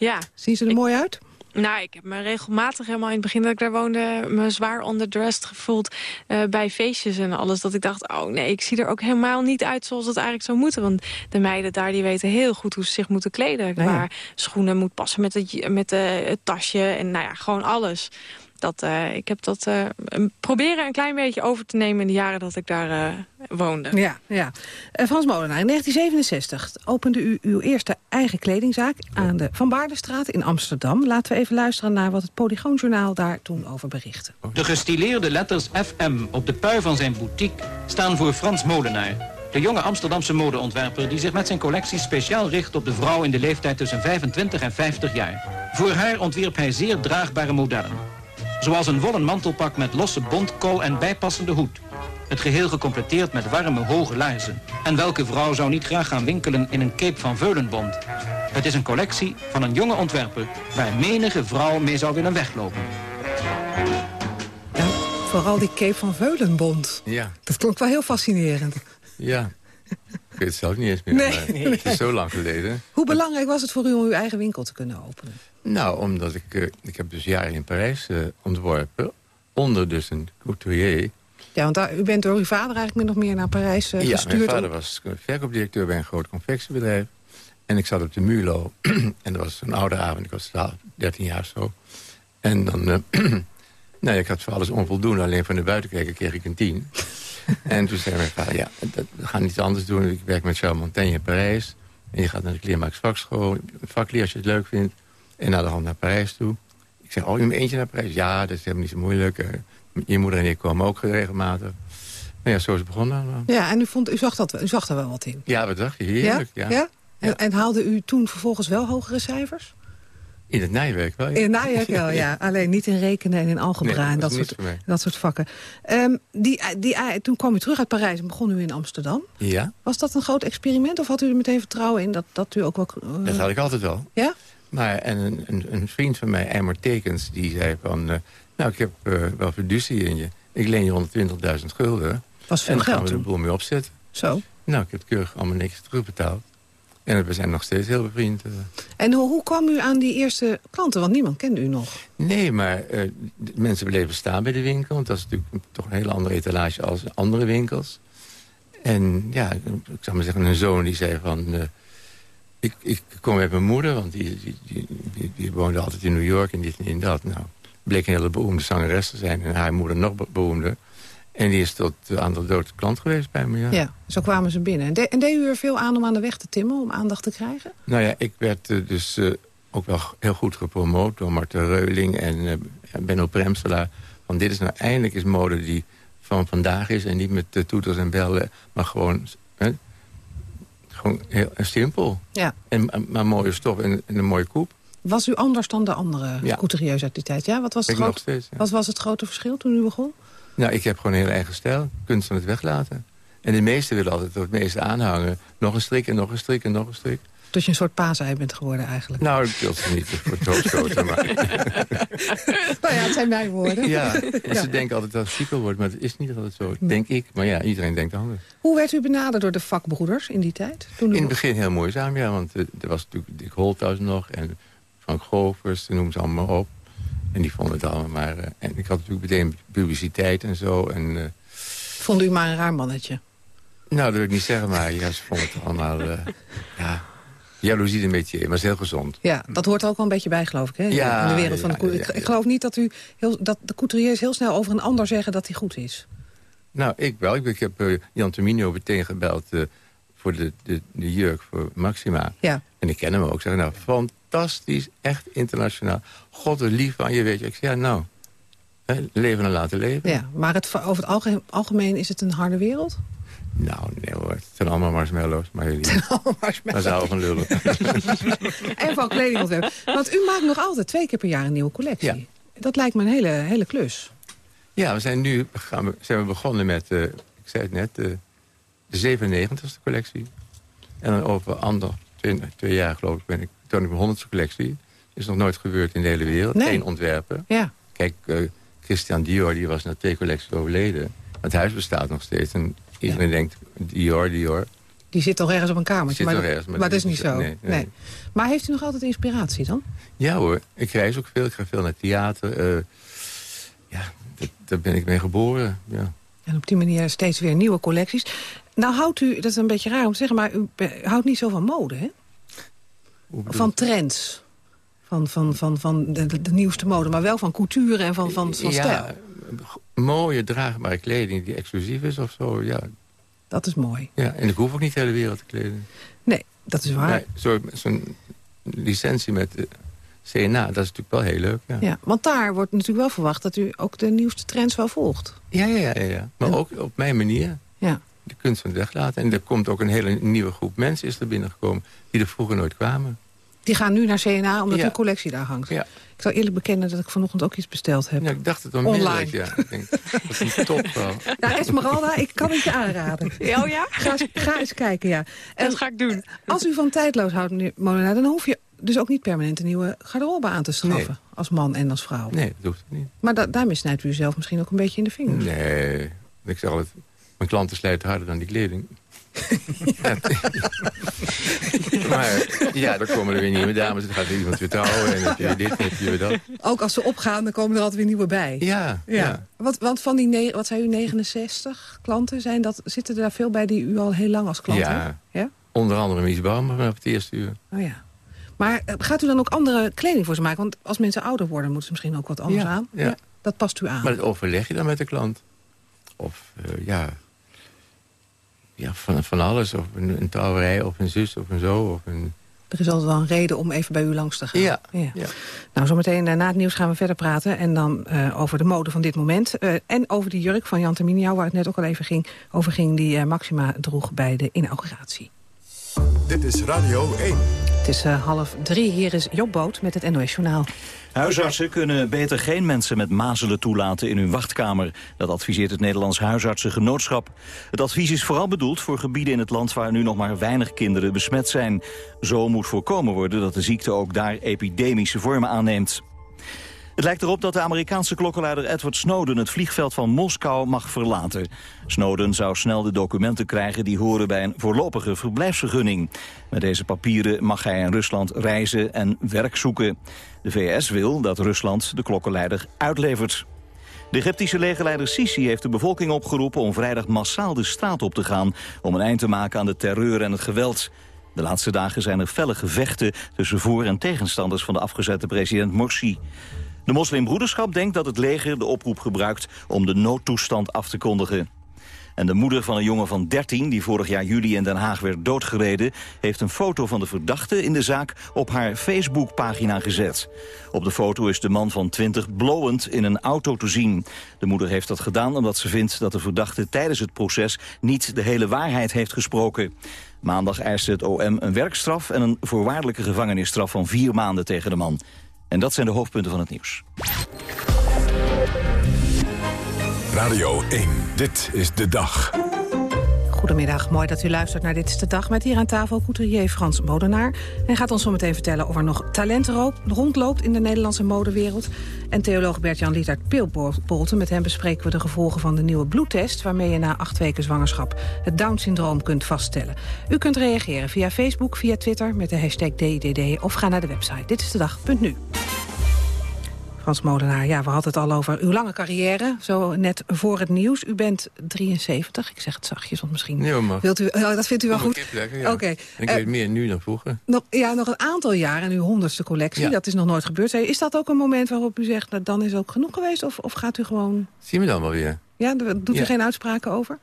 Ja. Zien ze er mooi uit? Nou, ik heb me regelmatig helemaal in het begin dat ik daar woonde... me zwaar underdressed gevoeld eh, bij feestjes en alles. Dat ik dacht, oh nee, ik zie er ook helemaal niet uit zoals het eigenlijk zou moeten. Want de meiden daar die weten heel goed hoe ze zich moeten kleden. Nou. Waar schoenen moet passen met het, met eh, het tasje en nou ja, gewoon alles. Dat, eh, ik heb dat eh, proberen een klein beetje over te nemen in de jaren dat ik daar eh, woonde. Ja, ja. Frans Molenaar, in 1967 opende u uw eerste eigen kledingzaak... aan de Van Baardenstraat in Amsterdam. Laten we even luisteren naar wat het Polygoonjournaal daar toen over berichtte. De gestileerde letters FM op de pui van zijn boutique staan voor Frans Molenaar. De jonge Amsterdamse modeontwerper die zich met zijn collectie speciaal richt op de vrouw in de leeftijd tussen 25 en 50 jaar. Voor haar ontwierp hij zeer draagbare modellen. Zoals een wollen mantelpak met losse bontkool en bijpassende hoed. Het geheel gecompleteerd met warme hoge laarzen. En welke vrouw zou niet graag gaan winkelen in een cape van Veulenbond? Het is een collectie van een jonge ontwerper waar menige vrouw mee zou willen weglopen. Vooral die Cape van Veulenbond. Ja. Dat klonk wel heel fascinerend. Ja. Ik weet het zelf niet eens meer. Nee, maar nee. Het is zo lang geleden. Hoe belangrijk was het voor u om uw eigen winkel te kunnen openen? Nou, omdat ik... eh, ik heb dus jaren in Parijs eh, ontworpen. Onder dus een couturier. Ja, want daar, u bent door uw vader eigenlijk of meer naar Parijs eh, ja, gestuurd. mijn vader was verkoopdirecteur bij een groot confectiebedrijf. En ik zat op de Mulo. en dat was een oude avond. Ik was 12, 13 jaar zo. En dan... eh, nou, ja, ik had voor alles onvoldoende. Alleen van de buitenkijker kreeg ik een 10. en toen zei mijn vader... Ja, dat, we gaan iets anders doen. Ik werk met Charles Montaigne in Parijs. En je gaat naar de kleermakersvakschool. Vakleer als je het leuk vindt. En naar de hand naar Parijs toe. Ik zeg, oh, je moet eentje naar Parijs? Ja, dat is helemaal niet zo moeilijk. Eh, je moeder en ik komen ook regelmatig. Nou ja, zo is het begonnen. Ja, en u, vond, u, zag dat, u zag er wel wat in. Ja, wat dacht je? Heerlijk, ja. ja? En, en haalde u toen vervolgens wel hogere cijfers? In het naaiwerk wel, ja. In het najaar wel, ja. Alleen niet in rekenen en in algebra Nee, en dat soort, dat soort vakken. Ehm, die, die, toen kwam u terug uit Parijs en begon u in Amsterdam. Ja, Was dat een groot experiment of had u er meteen vertrouwen in dat, dat u ook wel... eh, dat had ik altijd wel. Ja? Maar en een, een, een vriend van mij, Eimer Tekens, die zei van... eh, nou, ik heb eh, wel fiducie in je. Ik leen je 120.000 gulden. Was veel en dan gaan geld we de boel mee opzetten. Zo. Nou, ik heb keurig allemaal niks terugbetaald. En we zijn nog steeds heel bevriend. eh. En hoe, hoe kwam u aan die eerste klanten? Want niemand kende u nog. Nee, maar mensen bleven staan bij de winkel. Want dat is natuurlijk toch een hele andere etalage als andere winkels. En ja, ik ik zou maar zeggen, een zoon die zei van... ik, ik kom met mijn moeder, want die, die, die, die, woonde altijd in New York en dit en in dat. Nou, bleek een hele beroemde zangeres te zijn. En haar moeder nog be- beroemder. En die is tot aan de dood klant geweest bij me, ja. Ja, zo kwamen ze binnen. En, de- en deed u er veel aan om aan de weg te timmen, om aandacht te krijgen? Nou ja, ik werd eh, dus eh, ook wel heel goed gepromoot door Marten Reuling en eh, Benno Premselaar. Van dit is nou eindelijk is mode die van vandaag is en niet met toeters en bellen, maar gewoon, gewoon heel simpel. Ja. En, maar mooie stof en, en een mooie koep. Was u anders dan de andere Ja. couturiers uit die tijd? Ja, wat was het, groot- steeds, ja. wat was het grote verschil toen u begon? Nou, ik heb gewoon een heel eigen stijl. Kunst van het weglaten. En de meesten willen altijd het meeste aanhangen. Nog een strik en nog een strik en nog een strik. Dat je een soort paasei bent geworden eigenlijk. Nou, ik wil ze niet hoofd stoten, maar... nou ja, het zijn mijn woorden. Ja, ze denken altijd dat het chico wordt, maar het is niet altijd zo. Denk ik, maar ja, iedereen denkt anders. Hoe werd u benaderd door de vakbroeders in die tijd? Toen In het begin heel moeizaam, ja, want eh, er was natuurlijk Dick Holthuis nog... en Frank Govers, noem ze allemaal op. En die vonden het allemaal maar... eh, en ik had natuurlijk meteen publiciteit en zo. En, eh, Vond u maar een raar mannetje? nou, dat wil ik niet zeggen, maar ja, ze vonden het allemaal... eh, ja, jaloezie een beetje, maar is heel gezond. Ja, dat hoort er ook wel een beetje bij, geloof ik, hè? Ja, in de wereld van de ik, geloof niet dat, u heel, dat de couturiers heel snel over een ander zeggen dat hij goed is. Nou, ik wel. Ik, ik heb eh, Jan meteen gebeld eh, voor de, de, de jurk voor Maxima. Ja. En ik ken hem ook. Ik zeg, nou, fantastisch, echt internationaal. God, lief van je, weet je. Ik zeg, ja, nou, hè, leven en laten leven. Ja, maar het, over het algemeen, algemeen is het een harde wereld? Nou, nee hoor, het zijn allemaal marshmallows. Maar jullie, daar zou van lullen. en van kledingontwerp. Want u maakt nog altijd twee keer per jaar een nieuwe collectie. Dat lijkt me een hele, hele klus. Ja, we zijn nu gaan we, zijn we begonnen met, eh, ik zei het net, eh, de 97ste collectie. En dan over ander, twee, twee jaar geloof ik, ben ik, toen ik mijn 100ste collectie. Is nog nooit gebeurd in de hele wereld. Nee. Eén ontwerper. Ja. Kijk, eh, Christian Dior die was na twee collecties overleden. Het huis bestaat nog steeds. En iedereen denkt, Dior, Dior. Die zit toch ergens op een kamertje. Zit maar ergens, maar maar dat is niet zo. Nee, nee. Maar heeft u nog altijd inspiratie dan? Ja hoor, ik reis ook veel. Ik ga veel naar theater. eh, ja, daar ben ik mee geboren. Ja. En op die manier steeds weer nieuwe collecties. Nou houdt u, dat is een beetje raar om te zeggen... maar u houdt niet zo van mode, hè? Van trends. Van, van, van, van de, nieuwste mode. Maar wel van couture en van, van, van ja, stijl. Mooie draagbare kleding die exclusief is of zo. Ja. Dat is mooi. Ja, en ik hoef ook niet de hele wereld te kleden. Nee, dat is waar. Zo- Zo'n licentie met de CNA, dat is natuurlijk wel heel leuk. Ja, Ja, want daar wordt natuurlijk wel verwacht dat u ook de nieuwste trends wel volgt. ja, ja. ja, ja. Maar ook op mijn manier. Ja. De kunst van het weglaten. En er komt ook een hele nieuwe groep mensen is er binnengekomen... die er vroeger nooit kwamen. Die gaan nu naar CNA omdat Ja. collectie daar hangt. Ja. Ik zal eerlijk bekennen dat ik vanochtend ook iets besteld heb. Ja, ik dacht het Online. onmiddellijk. Ja. Ik denk, dat is een top wel. Nou, Esmeralda, ik kan het je aanraden. Oh ja? Ga eens, ga eens kijken, ja. Dat ga ik doen. Als u van tijdloos houdt, meneer Molenaar... dan hoef je dus ook niet permanent een nieuwe garderobe aan te schaffen... als man en als vrouw? Nee, dat hoeft niet. Maar da daarmee snijdt u zelf misschien ook een beetje in de vingers. Nee, ik zeg altijd... mijn klanten slijten harder dan die kleding. Ja. maar ja, dan komen er weer nieuwe dames. Dan gaat er iemand weer trouwen en dan heb je dit en heb je weer dat. Ook als ze opgaan, dan komen er altijd weer nieuwe bij. Ja, ja. Wat, want van die, wat zijn u, 69 klanten? Zijn dat, zitten er daar veel bij die u al heel lang als klant ja. Ja. Onder andere Mies Baumer op het eerste uur. Oh ja. Maar eh, gaat u dan ook andere kleding voor ze maken? Want als mensen ouder worden, moeten ze misschien ook wat anders aan. Ja. Dat past u aan. Maar dat overleg je dan met de klant. Of uh, ja, ja van, van alles. Of een, een trouwerij, of een zus, of een zo. Of een... Er is altijd wel een reden om even bij u langs te gaan. Ja. ja. Nou, zometeen uh, na het nieuws gaan we verder praten. En dan uh, over de mode van dit moment. Uh, en over die jurk van Jan Terminiau, waar het net ook al even ging, over ging... die Maxima droeg bij de inauguratie. Dit is Radio 1. Is half drie. Hier is Job Boot met het NOS Journaal. Huisartsen kunnen beter geen mensen met mazelen toelaten in hun wachtkamer. Dat adviseert het Nederlands Huisartsengenootschap. Het advies is vooral bedoeld voor gebieden in het land waar nu nog maar weinig kinderen besmet zijn. Zo moet voorkomen worden dat de ziekte ook daar epidemische vormen aanneemt. Het lijkt erop dat de Amerikaanse klokkenluider Edward Snowden het vliegveld van Moskou mag verlaten. Snowden zou snel de documenten krijgen die horen bij een voorlopige verblijfsvergunning. Met deze papieren mag hij in Rusland reizen en werk zoeken. De VS wil dat Rusland de klokkenleider uitlevert. De Egyptische legerleider Sisi heeft de bevolking opgeroepen om vrijdag massaal de straat op te gaan om een eind te maken aan de terreur en het geweld. De laatste dagen zijn er felle gevechten tussen voor- en tegenstanders van de afgezette president Morsi. De moslimbroederschap denkt dat het leger de oproep gebruikt om de noodtoestand af te kondigen. En de moeder van een jongen van 13, die vorig jaar juli in Den Haag werd doodgereden... heeft een foto van de verdachte in de zaak op haar Facebookpagina gezet. Op de foto is de man van 20 blowend in een auto te zien. De moeder heeft dat gedaan omdat ze vindt dat de verdachte tijdens het proces... niet de hele waarheid heeft gesproken. Maandag eiste het OM een werkstraf en een voorwaardelijke gevangenisstraf van vier maanden tegen de man. En dat zijn de hoofdpunten van het nieuws. Radio 1, dit is de dag. Goedemiddag, mooi dat u luistert naar Dit is de Dag... met hier aan tafel couturier Frans Modenaar. Hij gaat ons zo meteen vertellen of er nog talent rondloopt... in de Nederlandse modewereld. En theoloog Bert-Jan Lietert Peelbolten. Met hem bespreken we de gevolgen van de nieuwe bloedtest... waarmee je na acht weken zwangerschap het Down-syndroom kunt vaststellen. U kunt reageren via Facebook, via Twitter met de hashtag DDD... of ga naar de website ditstedag.nu. Frans Molenaar, ja, we hadden het al over uw lange carrière, zo net voor het nieuws. U bent 73, ik zeg het zachtjes, want misschien nee, maar. wilt u... Oh, dat vindt u wel goed? Ja. Oké. Ik uh, weet meer nu dan vroeger. Nog, ja, nog een aantal jaar en uw honderdste collectie, ja. dat is nog nooit gebeurd. Is dat ook een moment waarop u zegt, nou, dan is ook genoeg geweest? Of, of gaat u gewoon... Zien we dan wel weer. Ja, doet u geen uitspraken over?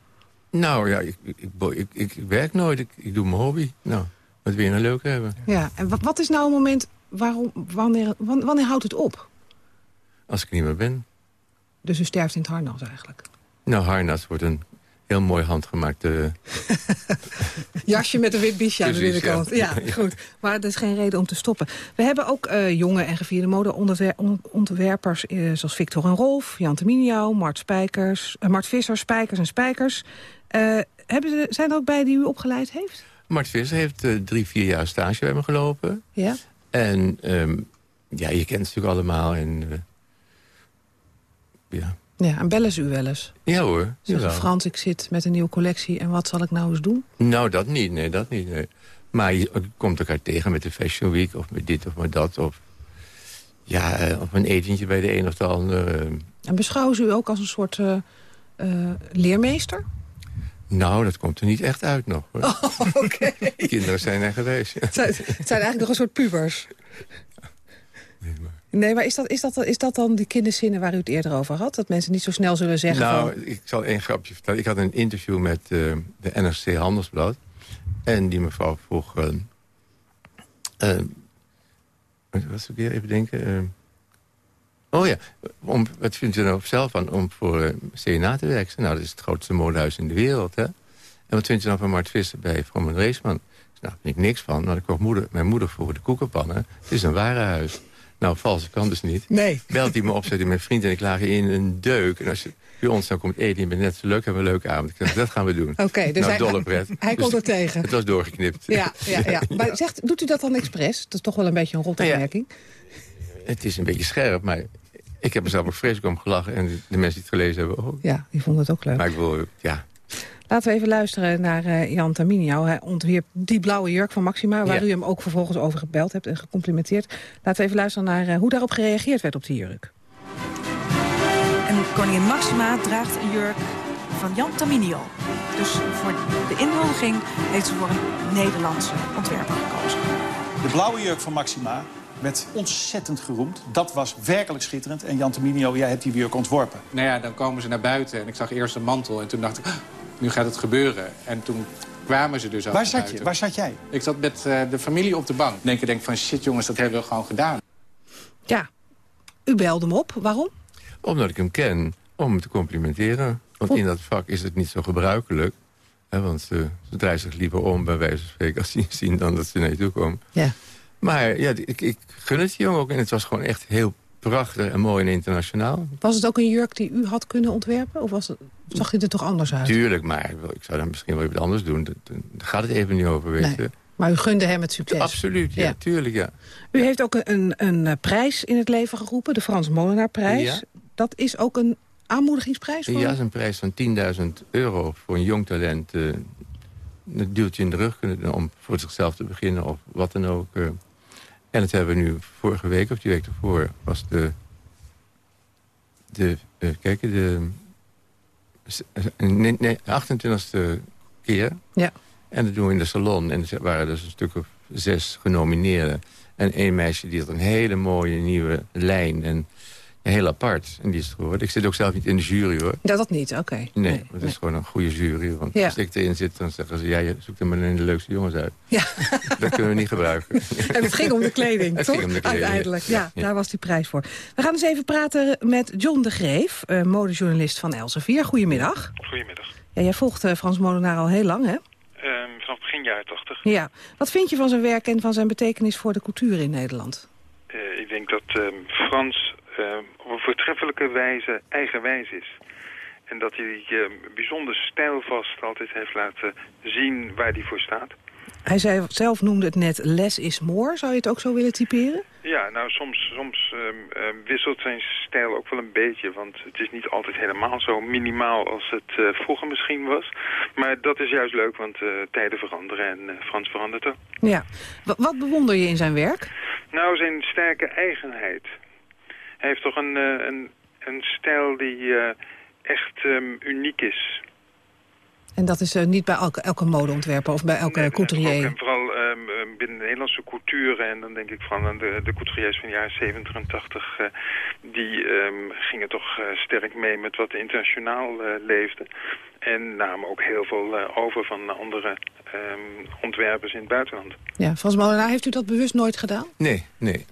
Nou ja, ik, ik, ik, ik werk nooit, ik, doe mijn hobby. Nou, wat weer een leuke hebben. Ja, en wat, wat is nou een moment, waarom, wanneer, wanneer houdt het op? Als ik niet meer ben. Dus u sterft in het harnas eigenlijk? Nou, harnas wordt een heel mooi handgemaakte... Jasje met een wit biesje aan de binnenkant. Ja. ja, goed. Maar dat is geen reden om te stoppen. We hebben ook uh, jonge en gevierde modeontwerpers... Uh, zoals Victor en Rolf, Jan Teminiau, Mart, Spijkers, uh, Mart Visser, Spijkers en Spijkers. hebben ze, zijn er ook bij die u opgeleid heeft? Mart Visser heeft drie, vier jaar stage bij me gelopen. Ja. En um, ja, je kent ze natuurlijk allemaal. En, ja. Ja, en bellen ze u wel eens? Ja hoor. Zeggen, Frans, ik zit met een nieuwe collectie en wat zal ik nou eens doen? Nou, dat niet. Nee, dat niet. Nee. Maar je komt elkaar tegen met de Fashion Week of met dit of met dat. Of, ja, of een etentje bij de een of de ander. En beschouwen ze u ook als een soort uh, uh, leermeester? Nou, dat komt er niet echt uit nog. Hoor. Oh, oké. Okay. Kinderen zijn er geweest. Het, zijn, het zijn eigenlijk nog een soort pubers. Nee, maar... Maar is dat, is, dat, is dat dan die kinderzinnen waar u het eerder over had? Dat mensen niet zo snel zullen zeggen nou, van... ik zal één grapje vertellen. Ik had een interview met uh, de NRC Handelsblad. En die mevrouw vroeg... Uh, uh, wat was ik weer even denken? oh ja, om, wat vindt u nou zelf van om voor CNA te werken? Nou, dat is het grootste modehuis in de wereld, hè? En wat vindt u nou van Mart Visser bij Van Reesman? Nou, daar vind ik niks van. Nou, ik kocht moeder, mijn moeder voor de koekenpannen. Het is een warenhuis. Nou, valse kan dus niet. Nee. Belt hij me op, zegt hij, mijn vriend en ik lagen in een deuk. En als je bij ons dan komt eten, je bent net zo leuk, hebben we een leuke avond. Ik dat gaan we doen. Oké, dus nou, hij- dolle pret. hij Dus komt er tegen. Het was doorgeknipt. Ja, ja, ja. Maar zegt, doet u dat dan expres? Dat is toch wel een beetje een rotopmerking. Het is een beetje scherp, maar ik heb er zelf ook vreselijk om gelachen. En de, de mensen die het gelezen hebben ook. Ja, die vonden het ook leuk. Maar ik wil, ja, Laten we even luisteren naar eh, Jan Taminiau. Hij ontwierp die blauwe jurk van Maxima... waar Ja. u hem ook vervolgens over gebeld hebt en gecomplimenteerd. Laten we even luisteren naar eh, hoe daarop gereageerd werd op die jurk. En koningin Maxima draagt een jurk van Jan Taminio. Dus voor de inhuldiging heeft ze voor een Nederlandse ontwerper gekozen. De blauwe jurk van Maxima werd ontzettend geroemd. Dat was werkelijk schitterend. En Jan Terminio, jij hebt die jurk ontworpen. Nou ja, dan komen ze naar buiten en ik zag eerst een mantel. En toen dacht ik, "Ah, nu gaat het gebeuren. En toen kwamen ze dus al Waar zat buiten. je? Waar zat jij? Ik zat met eh, de familie op de bank. Denk ik denk van, shit jongens, dat hebben we gewoon gedaan. Ja, u belde hem op. Waarom? omdat ik hem ken, om hem te complimenteren. Want in dat vak is het niet zo gebruikelijk. Hè, want ze, ze draaien zich liever om, bij wijze van spreken... als ze zien dan dat ze naar je toe komen. Ja. Maar ja, ik, ik gun het die jongen ook. En het was gewoon echt heel prachtig en mooi en internationaal. Was het ook een jurk die u had kunnen ontwerpen? Of was het, zag hij er toch anders uit? Tuurlijk, maar ik zou dan misschien wel wat anders doen. Daar gaat het even niet over, weet Nee. je. Maar u gunde hem het succes. Absoluut, ja, Ja. tuurlijk, ja. U heeft ook een, een, eh, prijs in het leven geroepen, de Frans Molenaarprijs. Ja. Dat is ook een aanmoedigingsprijs voor Ja, dat is een prijs van 10.000 euro voor een jong talent. eh, een duwtje in de rug kunnen om voor zichzelf te beginnen of wat dan ook. eh. En dat hebben we nu vorige week of die week ervoor was de... de eh, kijk, de... eh, Nee, nee, 28e keer. Ja. En dat doen we in de salon. En er waren dus een stuk of zes genomineerden. En één meisje die had een hele mooie nieuwe lijn. En heel apart. En die is het geworden. Ik zit ook zelf niet in de jury, hoor. Ja, dat niet, oké. Nee, het is gewoon een goede jury. Want Ja. als ik erin zit, dan zeggen ze... ja, je zoekt er maar de leukste jongens uit. Ja. Dat kunnen we niet gebruiken. En het ging om de kleding, Het toch? ging om de kleding, Uiteindelijk, ja, daar was die prijs voor. We gaan eens even praten met John de Greef, eh, modejournalist van Elsevier. Goedemiddag. Goedemiddag. Ja, jij volgt eh, Frans Molenaar al heel lang, hè? Ehm, vanaf begin jaren 80. Ja. Wat vind je van zijn werk en van zijn betekenis voor de cultuur in Nederland? Eh, ik denk dat ehm, Frans ehm, op een voortreffelijke wijze eigenwijs is. En dat hij ehm, bijzonder stijlvast altijd heeft laten zien waar hij voor staat. Hij zei, zelf noemde het net less is more. Zou je het ook zo willen typeren? Ja, nou soms, soms ehm, ehm, wisselt zijn stijl ook wel een beetje. Want het is niet altijd helemaal zo minimaal als het eh, vroeger misschien was. Maar dat is juist leuk, want eh, tijden veranderen en eh, Frans verandert ook. Ja. Wa- wat bewonder je in zijn werk? Nou, zijn sterke eigenheid. Hij heeft toch een, eh, een, een stijl die eh, echt ehm, uniek is. En dat is eh, niet bij elke, elke modeontwerper of bij elke couturier. En vooral ehm, ehm, binnen de Nederlandse cultuur, en dan denk ik vooral aan de, de couturiers van de jaren 70 en 80, eh, die ehm, gingen toch eh, sterk mee met wat internationaal eh, leefde. En namen ook heel veel over van andere ehm, ontwerpers in het buitenland. Ja, Frans Molenaar, heeft u dat bewust nooit gedaan? Nee, nee.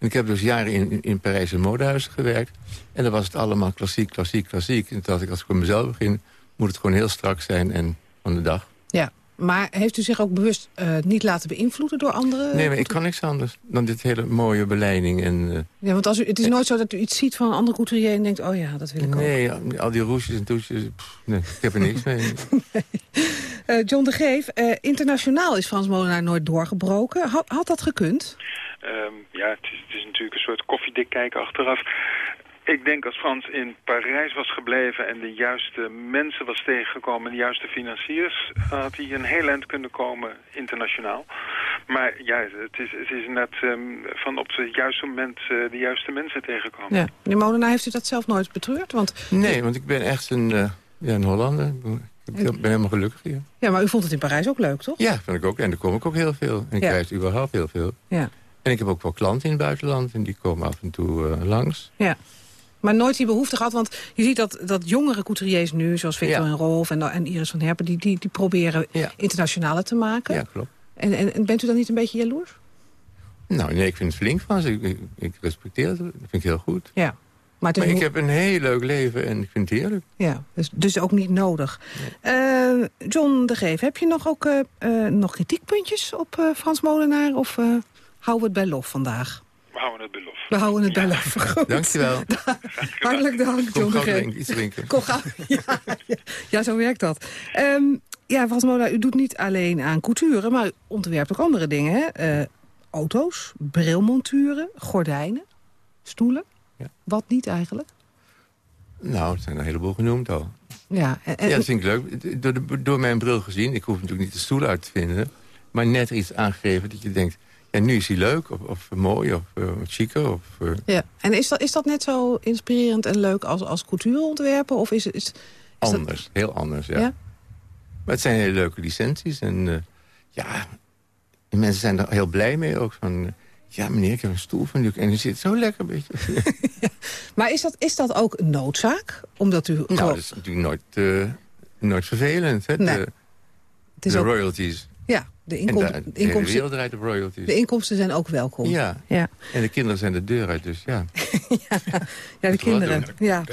En ik heb dus jaren in, in, Parijs in modehuizen gewerkt. En dan was het allemaal klassiek, klassiek, klassiek. En toen dacht ik, als ik voor mezelf begin, moet het gewoon heel strak zijn en van de dag. Ja. Maar heeft u zich ook bewust eh, niet laten beïnvloeden door anderen? Nee, maar ik kan niks anders dan dit hele mooie beleiding. En, eh, Ja, want als u, het is nooit zo dat u iets ziet van een andere couturier en denkt... oh ja, dat wil ik ook. nee, al die roesjes en toetjes, pff, nee, ik heb er niks mee. Eh, John de Geef, internationaal is Frans Molenaar nooit doorgebroken. Had, had dat gekund? Ehm, ja, het is, het is natuurlijk een soort koffiedik kijken achteraf. Ik denk als Frans in Parijs was gebleven en de juiste mensen was tegengekomen, de juiste financiers, had hij een heel eind kunnen komen internationaal. Maar ja, het is, het is net ehm, van op het juiste moment eh, de juiste mensen tegenkomen. Ja. Meneer Molenaar, heeft u dat zelf nooit betreurd? Want, Nee, want ik ben echt een, eh, ja, een Hollander. Ik ben helemaal gelukkig hier. ja, maar u vond het in Parijs ook leuk, toch? Ja, vind ik ook. En daar kom ik ook heel veel. En ik Ja. reis überhaupt heel veel. Ja. En ik heb ook wel klanten in het buitenland. En die komen af en toe eh, langs. Ja. Maar nooit die behoefte gehad, want je ziet dat, dat jongere couturiers nu... zoals Victor Ja. en Rolf en, en Iris van Herpen... die, die, die proberen internationale te maken. Ja, klopt. En, en, en bent u dan niet een beetje jaloers? Nou, nee, ik vind het flink van ze. Ik, ik, ik respecteer het. Dat vind ik heel goed. Ja. Maar, ik heb een heel leuk leven en ik vind het heerlijk. Ja, dus, dus ook niet nodig. Eh, John de Geef, heb je nog ook eh, nog kritiekpuntjes op Frans Molenaar? Of houden we het bij lof vandaag? We houden het bij lof. We houden het bij lof. Goed. Dankjewel. Hartelijk dank, Kom John Greep. drinken, iets drinken. Kom gauw. Ja, ja, ja, zo werkt dat. Ehm, ja, Frans Mola, u doet niet alleen aan couture, maar u ontwerpt ook andere dingen. Hè? Eh, auto's, brilmonturen, gordijnen, stoelen. Wat niet eigenlijk? Nou, het zijn er een heleboel genoemd al. Ja, en, en- Ja, dat vind ik leuk. Door, de- door mijn bril gezien, ik hoef natuurlijk niet de stoel uit te vinden... maar net iets aangegeven dat je denkt... ja, nu is hij leuk, of, of mooi, of uh, chiquer, of... eh, ja. en is, dat, is dat net zo inspirerend en leuk als, als couture ontwerpen? Of is, is, is dat- anders, heel anders, ja. Ja? Maar het zijn hele leuke licenties. En eh, ja, en mensen zijn er heel blij mee ook. Van, eh, ja, meneer, ik heb een stoel van u. En u zit zo lekker, weet je. Maar is dat, is dat ook een noodzaak? Omdat u nou, gewoon- dat is natuurlijk nooit, eh, nooit vervelend. Hè? Nee. De, Het is de ook- royalties. Ja, de, En inkom- de, de de hele inkomsten, wereld draait op royalties. de inkomsten zijn ook welkom. Ja. Ja. En de kinderen zijn de deur uit, dus ja. Ja, de kinderen. Ja.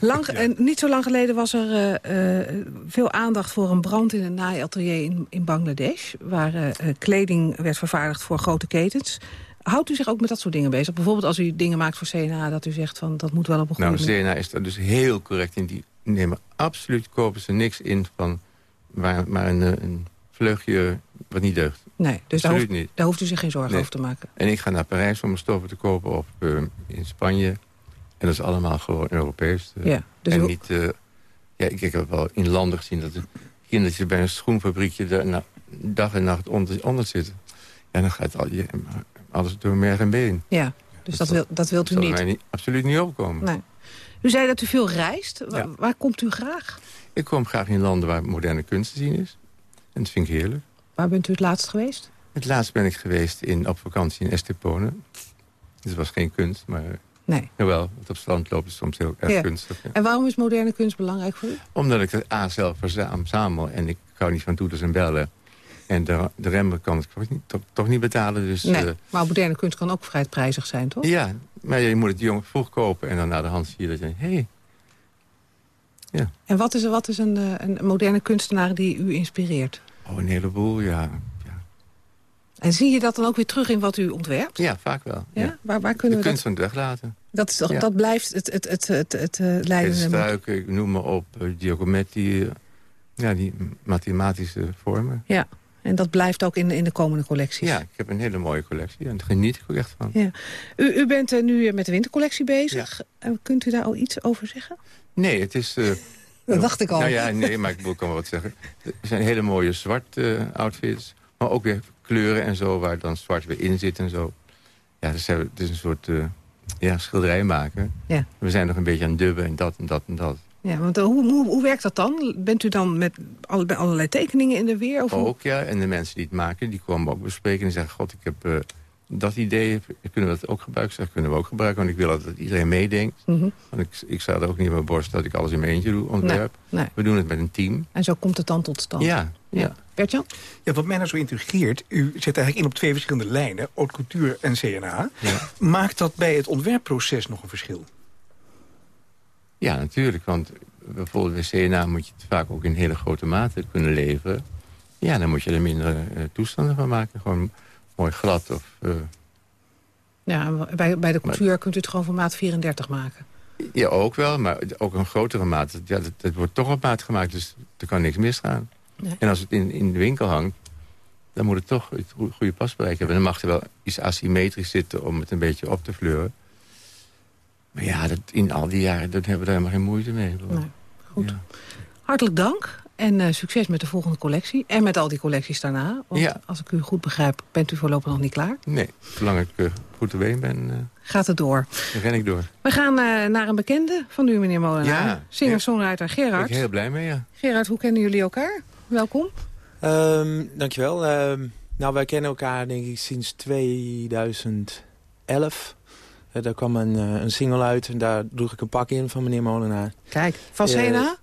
Lang, en niet zo lang geleden was er eh, eh, veel aandacht voor een brand in een naaiatelier in, in Bangladesh. Waar eh, kleding werd vervaardigd voor grote ketens. Houdt u zich ook met dat soort dingen bezig? Bijvoorbeeld als u dingen maakt voor CNA, dat u zegt van dat moet wel op een goede Nou. CNA is daar dus heel correct in. Die nemen absoluut, kopen ze niks in van... waar, maar een, een vleugje wat niet deugt. Nee, dus daar hoeft, niet. daar hoeft u zich geen zorgen Nee. over te maken. En ik ga naar Parijs om mijn stoffen te kopen of eh, in Spanje. En dat is allemaal gewoon Europees. eh. Ja, dus en niet... eh, ja, ik, ik heb wel in landen gezien dat de kindertjes bij een schoenfabriekje... daar na- dag en nacht onder, onder zitten. En dan gaat al, je, alles door merg en been. Ja, dus dat, wil, dat wilt u zal niet. niet, absoluut niet opkomen. Nee. U zei dat u veel reist. Wa- Ja. Waar komt u graag? Ik kom graag in landen waar moderne kunst te zien is. En dat vind ik heerlijk. Waar bent u het laatst geweest? Het laatst ben ik geweest in, op vakantie in Estepone. Het was geen kunst, maar... Nee. Jawel, want op strand lopen is soms heel erg Ja. kunstig. ja. En waarom is moderne kunst belangrijk voor u? Omdat ik het A zelf verzamel en ik hou niet van toeters en bellen. En de, de remmen kan ik toch niet, toch, toch niet betalen. Dus, nee, eh, maar moderne kunst kan ook vrij prijzig zijn, toch? ja, maar je moet het jong vroeg kopen en dan naar de hand zie je dat je denkt... hey, En wat is, wat is een, eh, een moderne kunstenaar die u inspireert? Oh, een heleboel, ja. En zie je dat dan ook weer terug in wat u ontwerpt? Ja, vaak wel. Ja? Waar, waar De kunnen we kunst dat... van het weglaten. Dat, is toch, Ja. dat blijft het, het, het, het, het, leidende... struiken, ik noem maar op, eh, Giacometti. eh, ja, die mathematische vormen. Ja, en dat blijft ook in, in de komende collecties. Ja, ik heb een hele mooie collectie en daar geniet ik ook echt van. Ja. U, u bent nu met de wintercollectie bezig. Eh, kunt u daar al iets over zeggen? Nee, het is... Dat dacht ik al. Nou ja, nee, maar ik kan wel wat zeggen. Er zijn hele mooie zwart eh, outfits. Maar ook weer kleuren en zo, waar dan zwart weer in zit en zo. Ja, dus het is een soort eh, ja, schilderij maken. Ja. We zijn nog een beetje aan het dubben en dat en dat en dat. Ja, want eh, hoe, hoe, hoe werkt dat dan? Bent u dan met alle, bij allerlei tekeningen in de weer? Of hoe- Ook, ja. En de mensen die het maken, die komen ook bespreken en zeggen... God, ik heb dat idee, kunnen we dat ook gebruiken? Zeg, kunnen we ook gebruiken, want ik wil dat iedereen meedenkt. Mhm. Want ik, ik sta er ook niet op mijn borst dat ik alles in mijn eentje doe, ontwerp. Nee, nee. We doen het met een team. En zo komt het dan tot stand? Ja, ja. Bertjan? Ja, wat mij nou zo intrigeert, u zet eigenlijk in op twee verschillende lijnen, haute couture en CNA. Maakt dat bij het ontwerpproces nog een verschil? Ja, natuurlijk. Want bijvoorbeeld bij CNA moet je het vaak ook in hele grote mate kunnen leveren. Ja, dan moet je er minder eh, toestanden van maken. Gewoon mooi glad of... eh, Ja, bij, bij de couture kunt u het gewoon van maat 34 maken. ja, ook wel, maar ook een grotere maat. Ja, dat, dat wordt toch op maat gemaakt, dus er kan niks misgaan. Nee. En als het in, in de winkel hangt, dan moet het toch het goe- goede pasbereik hebben. En dan mag er wel iets asymmetrisch zitten om het een beetje op te fleuren. Maar ja, dat, in al die jaren dat hebben we daar helemaal geen moeite mee. Nee, goed. Hartelijk dank en eh, succes met de volgende collectie. En met al die collecties daarna. Want Ja. als ik u goed begrijp, bent u voorlopig nog niet klaar. Nee, zolang ik eh, goed te been ben, eh, Gaat het door. dan ren ik door. We gaan eh, naar een bekende van u, meneer Molenaar. Ja. Singer-songwriter Daar ben Gerard. ik heel blij mee, ja. Gerard, hoe kennen jullie elkaar? Welkom. Ehm, dankjewel. Ehm, nou, wij kennen elkaar denk ik sinds 2011. Eh, daar kwam een, een single uit en daar droeg ik een pak in van meneer Molenaar. Kijk, van CNA?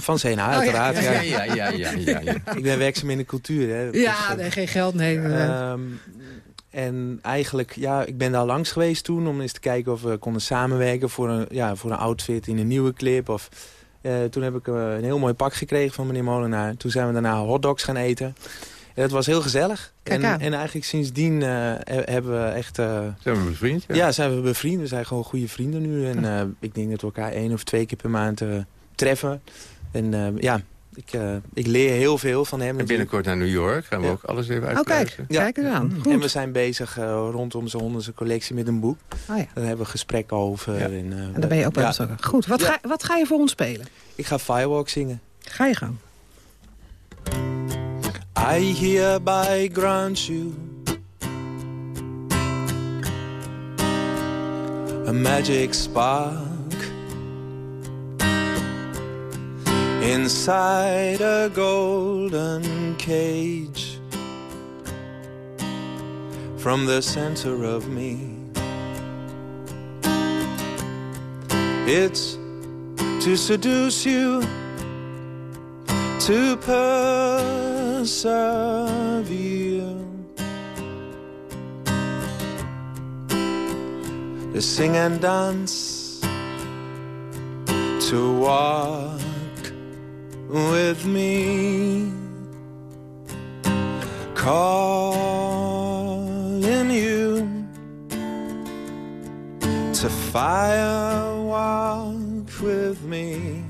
Van CNA, Oh, ja. uiteraard. Ja, Ja, ja, ja, ja, ja, ja. ik ben werkzaam in de cultuur. Hè. Ja, Dus, nee, geen geld, nee. Ehm, en eigenlijk, ja, ik ben daar langs geweest toen om eens te kijken of we konden samenwerken voor een, ja, voor een outfit in een nieuwe clip. Of, eh, toen heb ik eh, een heel mooi pak gekregen van meneer Molenaar. Toen zijn we daarna hotdogs gaan eten. Ja, het was heel gezellig. En, en eigenlijk sindsdien eh, he- hebben we echt... eh, Zijn we bevriend? ja. zijn we bevriend. We zijn gewoon goede vrienden nu. En eh, ik denk dat we elkaar één of twee keer per maand eh, treffen. En eh, ja, ik, eh, ik leer heel veel van hem. En binnenkort naar New York gaan we ook alles even Oh, uitpluizen. kijk. Kijk eens aan. Goed. En we zijn bezig eh, rondom zijn honderdste collectie met een boek. Oh ja. Daar hebben we gesprek over. En, eh, En daar ben je ook bij ja. betrokken. Goed, wat, ga, wat ga je voor ons spelen? Ik ga Firewalk zingen. Ga je gang. I hereby grant you a magic spark inside a golden cage from the center of me. It's to seduce you to persevere, to sing and dance, to walk with me, calling you to fire walk with me.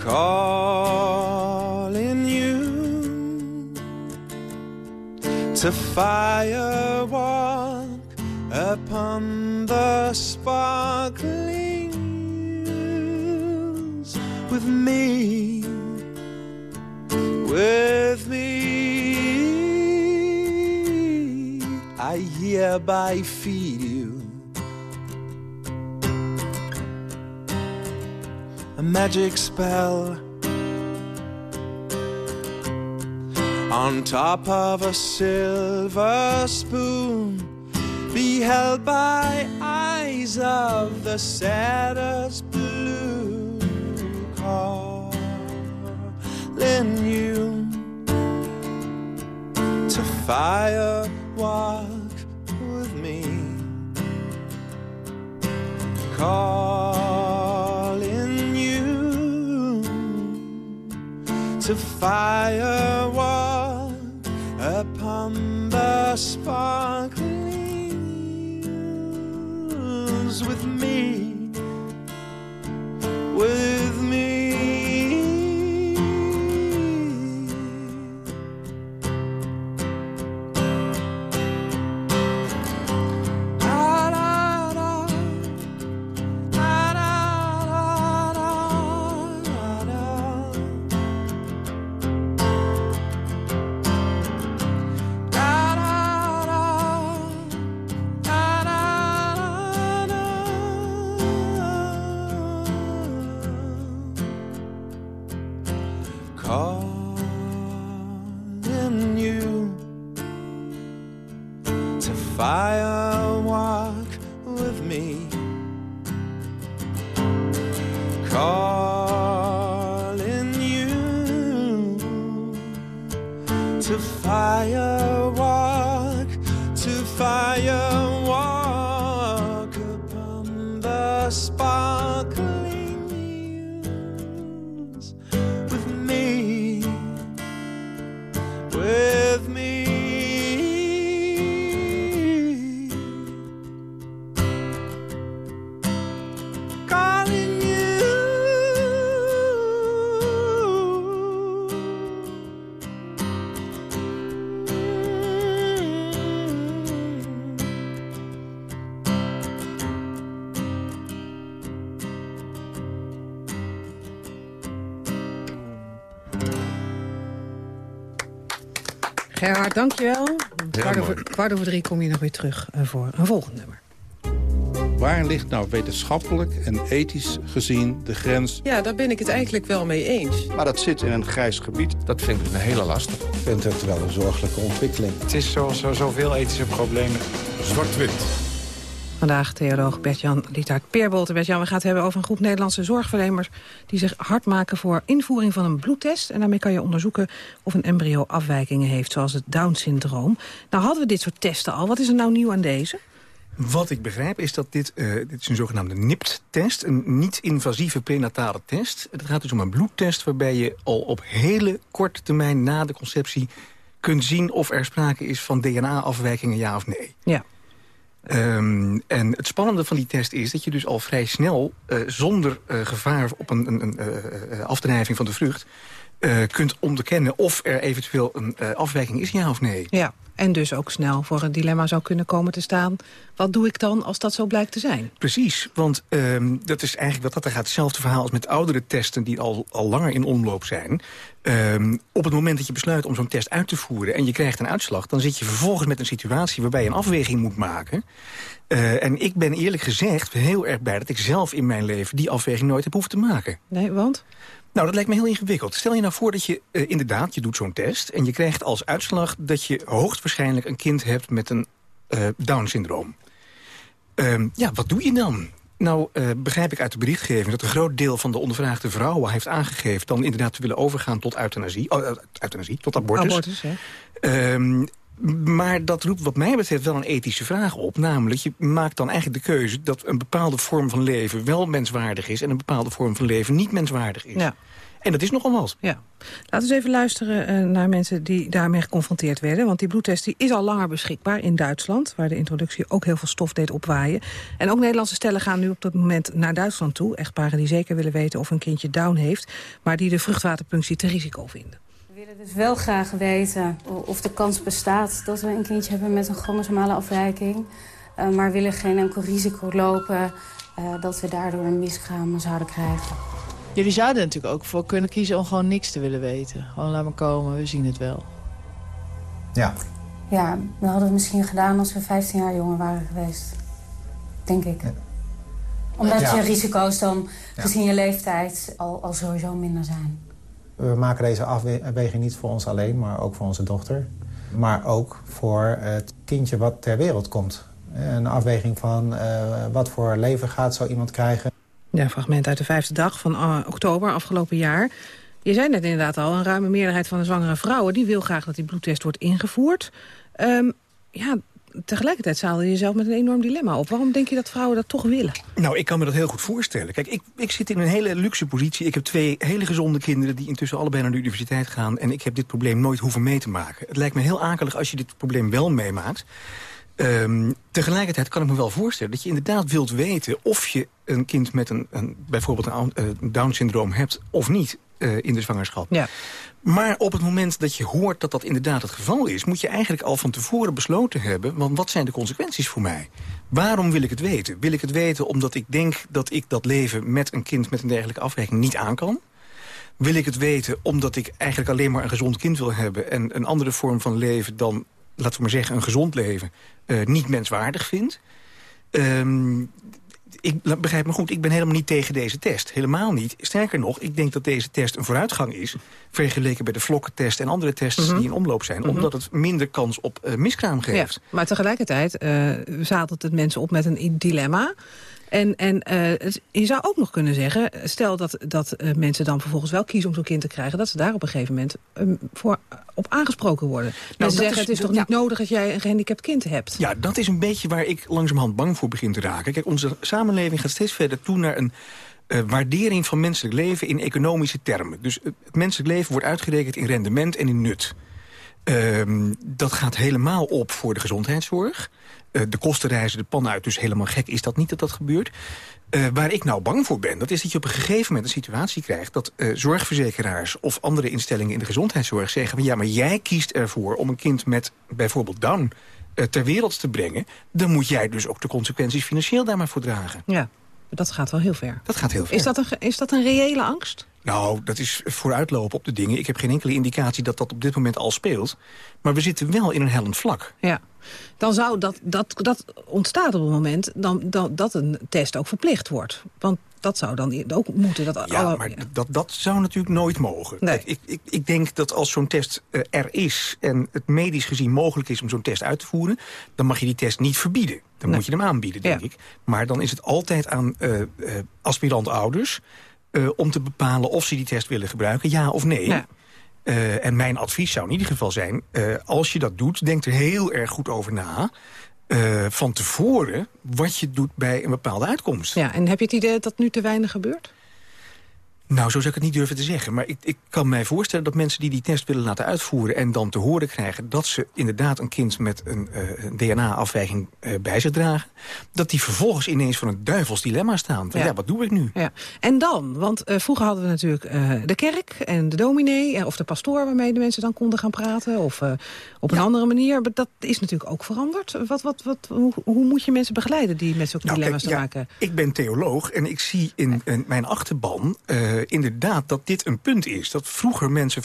Calling you to fire walk upon the sparkling with me, with me. I hereby feed you a magic spell on top of a silver spoon beheld by eyes of the saddest you to fire walk with me. Calling you to fire walk upon the sparkling with me, dankjewel. Kwart over, kwart over drie kom je nog weer terug eh, voor een volgend nummer. Waar ligt nou wetenschappelijk en ethisch gezien de grens? Ja, daar ben ik het eigenlijk wel mee eens. Maar dat zit in een grijs gebied. Dat vind ik een hele lastig. Ik vind het wel een zorgelijke ontwikkeling. Het is zoals zo, zoveel ethische problemen. Zwart-wit. Vandaag theoloog Bert-Jan Lietaert Peerbolte. Bert-Jan, we gaan het hebben over een groep Nederlandse zorgverleners... die zich hard maken voor invoering van een bloedtest. En daarmee kan je onderzoeken of een embryo afwijkingen heeft... zoals het Down-syndroom. Nou hadden we dit soort testen al. Wat is er nou nieuw aan deze? Wat ik begrijp is dat dit, uh, dit is een zogenaamde NIPT-test... een niet-invasieve prenatale test. Het gaat dus om een bloedtest waarbij je al op hele korte termijn... na de conceptie kunt zien of er sprake is van DNA-afwijkingen, ja of nee. Ja. Um, en het spannende van die test is dat je dus al vrij snel... Uh, zonder uh, gevaar op een, een, een uh, afdrijving van de vrucht... kunt onderkennen of er eventueel een afwijking is, ja of nee. Ja, en dus ook snel voor een dilemma zou kunnen komen te staan. Wat doe ik dan als dat zo blijkt te zijn? Precies, want um, dat is eigenlijk wat dat er gaat. Hetzelfde verhaal als met oudere testen die al, al langer in omloop zijn. Um, op het moment dat je besluit om zo'n test uit te voeren... en je krijgt een uitslag, dan zit je vervolgens met een situatie... waarbij je een afweging moet maken. Uh, en ik ben eerlijk gezegd heel erg blij dat ik zelf in mijn leven... die afweging nooit heb hoeven te maken. Nee, want? Nou, dat lijkt me heel ingewikkeld. Stel je nou voor dat je uh, inderdaad, je doet zo'n test... en je krijgt als uitslag dat je hoogstwaarschijnlijk een kind hebt met een uh, Down-syndroom. Uh, ja, wat doe je dan? Nou, uh, begrijp ik uit de berichtgeving dat een groot deel van de ondervraagde vrouwen heeft aangegeven... dan inderdaad te willen overgaan tot euthanasie, oh, euthanasie tot abortus. Abortus, hè? Um, maar dat roept wat mij betreft wel een ethische vraag op. Namelijk, je maakt dan eigenlijk de keuze dat een bepaalde vorm van leven wel menswaardig is... en een bepaalde vorm van leven niet menswaardig is. Ja. En dat is nogal wat. Ja. Laten we eens even luisteren uh, naar mensen die daarmee geconfronteerd werden. Want die bloedtest die is al langer beschikbaar in Duitsland... waar de introductie ook heel veel stof deed opwaaien. En ook Nederlandse stellen gaan nu op dat moment naar Duitsland toe. Echtparen die zeker willen weten of een kindje Down heeft... maar die de vruchtwaterpunctie te risico vinden. We willen dus wel graag weten of de kans bestaat... dat we een kindje hebben met een chromosomale afwijking. Uh, maar willen geen enkel risico lopen... Uh, dat we daardoor een miskraam zouden krijgen. Jullie zouden er natuurlijk ook voor kunnen kiezen om gewoon niks te willen weten. Gewoon laat me komen, we zien het wel. Ja. Ja, we hadden het misschien gedaan als we 15 jaar jonger waren geweest. Denk ik. Ja. Omdat ja. je risico's dan, gezien je leeftijd, al, al sowieso minder zijn. We maken deze afweging niet voor ons alleen, maar ook voor onze dochter. Maar ook voor het kindje wat ter wereld komt. Een afweging van uh, wat voor leven gaat zo iemand krijgen. Ja, fragment uit de vijfde dag van uh, oktober afgelopen jaar. Je zei net inderdaad al, een ruime meerderheid van de zwangere vrouwen... die wil graag dat die bloedtest wordt ingevoerd. Um, ja, tegelijkertijd zaalde je jezelf met een enorm dilemma op. Waarom denk je dat vrouwen dat toch willen? Nou, ik kan me dat heel goed voorstellen. Kijk, ik, ik zit in een hele luxe positie. Ik heb twee hele gezonde kinderen die intussen allebei naar de universiteit gaan... en ik heb dit probleem nooit hoeven mee te maken. Het lijkt me heel akelig als je dit probleem wel meemaakt... Um, tegelijkertijd kan ik me wel voorstellen dat je inderdaad wilt weten... of je een kind met een, een bijvoorbeeld een uh, Down-syndroom hebt of niet uh, in de zwangerschap. Ja. Maar op het moment dat je hoort dat dat inderdaad het geval is... moet je eigenlijk al van tevoren besloten hebben... want wat zijn de consequenties voor mij? Waarom wil ik het weten? Wil ik het weten omdat ik denk dat ik dat leven met een kind... met een dergelijke afwijking niet aan kan? Wil ik het weten omdat ik eigenlijk alleen maar een gezond kind wil hebben... en een andere vorm van leven dan laten we maar zeggen, een gezond leven... Uh, niet menswaardig vindt. Um, ik begrijp me goed, ik ben helemaal niet tegen deze test. Helemaal niet. Sterker nog, ik denk dat deze test een vooruitgang is... vergeleken bij de vlokkentest en andere tests mm -hmm. die in omloop zijn. Mm -hmm. Omdat het minder kans op uh, miskraam geeft. Ja, maar tegelijkertijd uh, zadelt het mensen op met een dilemma... En, en uh, je zou ook nog kunnen zeggen, stel dat, dat uh, mensen dan vervolgens wel kiezen om zo'n kind te krijgen... dat ze daar op een gegeven moment um, voor, op aangesproken worden. Nou, mensen zeggen, is, het is toch ja. niet nodig dat jij een gehandicapt kind hebt? Ja, dat is een beetje waar ik langzamerhand bang voor begin te raken. Kijk, onze samenleving gaat steeds verder toe naar een... Uh, waardering van menselijk leven in economische termen. Dus het menselijk leven wordt uitgerekend in rendement en in nut. Uh, dat gaat helemaal op voor de gezondheidszorg. Uh, de kosten reizen de pan uit, dus helemaal gek is dat niet dat dat gebeurt. Uh, waar ik nou bang voor ben, dat is dat je op een gegeven moment een situatie krijgt... dat uh, zorgverzekeraars of andere instellingen in de gezondheidszorg zeggen... van ja, maar jij kiest ervoor om een kind met bijvoorbeeld Down ter wereld te brengen... dan moet jij dus ook de consequenties financieel daar maar voor dragen. Ja, dat gaat wel heel ver. Dat gaat heel ver. Is dat een, is dat een reële angst? Nou, dat is vooruitlopen op de dingen. Ik heb geen enkele indicatie dat dat op dit moment al speelt. Maar we zitten wel in een hellend vlak. Ja. Dan zou dat, dat, dat ontstaat op het moment dan, dan, dat een test ook verplicht wordt. Want dat zou dan ook moeten. Dat ja, alle, maar ja. Dat, dat zou natuurlijk nooit mogen. Nee. Kijk, ik, ik, ik denk dat als zo'n test uh, er is... en het medisch gezien mogelijk is om zo'n test uit te voeren... dan mag je die test niet verbieden. Dan nee. moet je hem aanbieden, denk ja. ik. Maar dan is het altijd aan uh, uh, aspirant-ouders... Uh, om te bepalen of ze die test willen gebruiken, ja of nee. Ja. Uh, en mijn advies zou in ieder geval zijn... Uh, als je dat doet, denk er heel erg goed over na... eh, van tevoren wat je doet bij een bepaalde uitkomst. Ja, en heb je het idee dat dat nu te weinig gebeurt? Nou, zo zou ik het niet durven te zeggen. Maar ik, ik kan mij voorstellen dat mensen die die test willen laten uitvoeren... en dan te horen krijgen dat ze inderdaad een kind met een, uh, een DNA-afwijking uh, bij zich dragen... dat die vervolgens ineens voor een duivels dilemma staan. Van, ja. ja. wat doe ik nu? Ja. En dan? Want uh, vroeger hadden we natuurlijk de kerk en de dominee... of de pastoor waarmee de mensen dan konden gaan praten... of op een ja. andere manier. Maar dat is natuurlijk ook veranderd. Wat, wat, wat, hoe, hoe moet je mensen begeleiden die met zulke nou, dilemma's te maken? Ik ben theoloog en ik zie in, in mijn achterban inderdaad dat dit een punt is. Dat vroeger mensen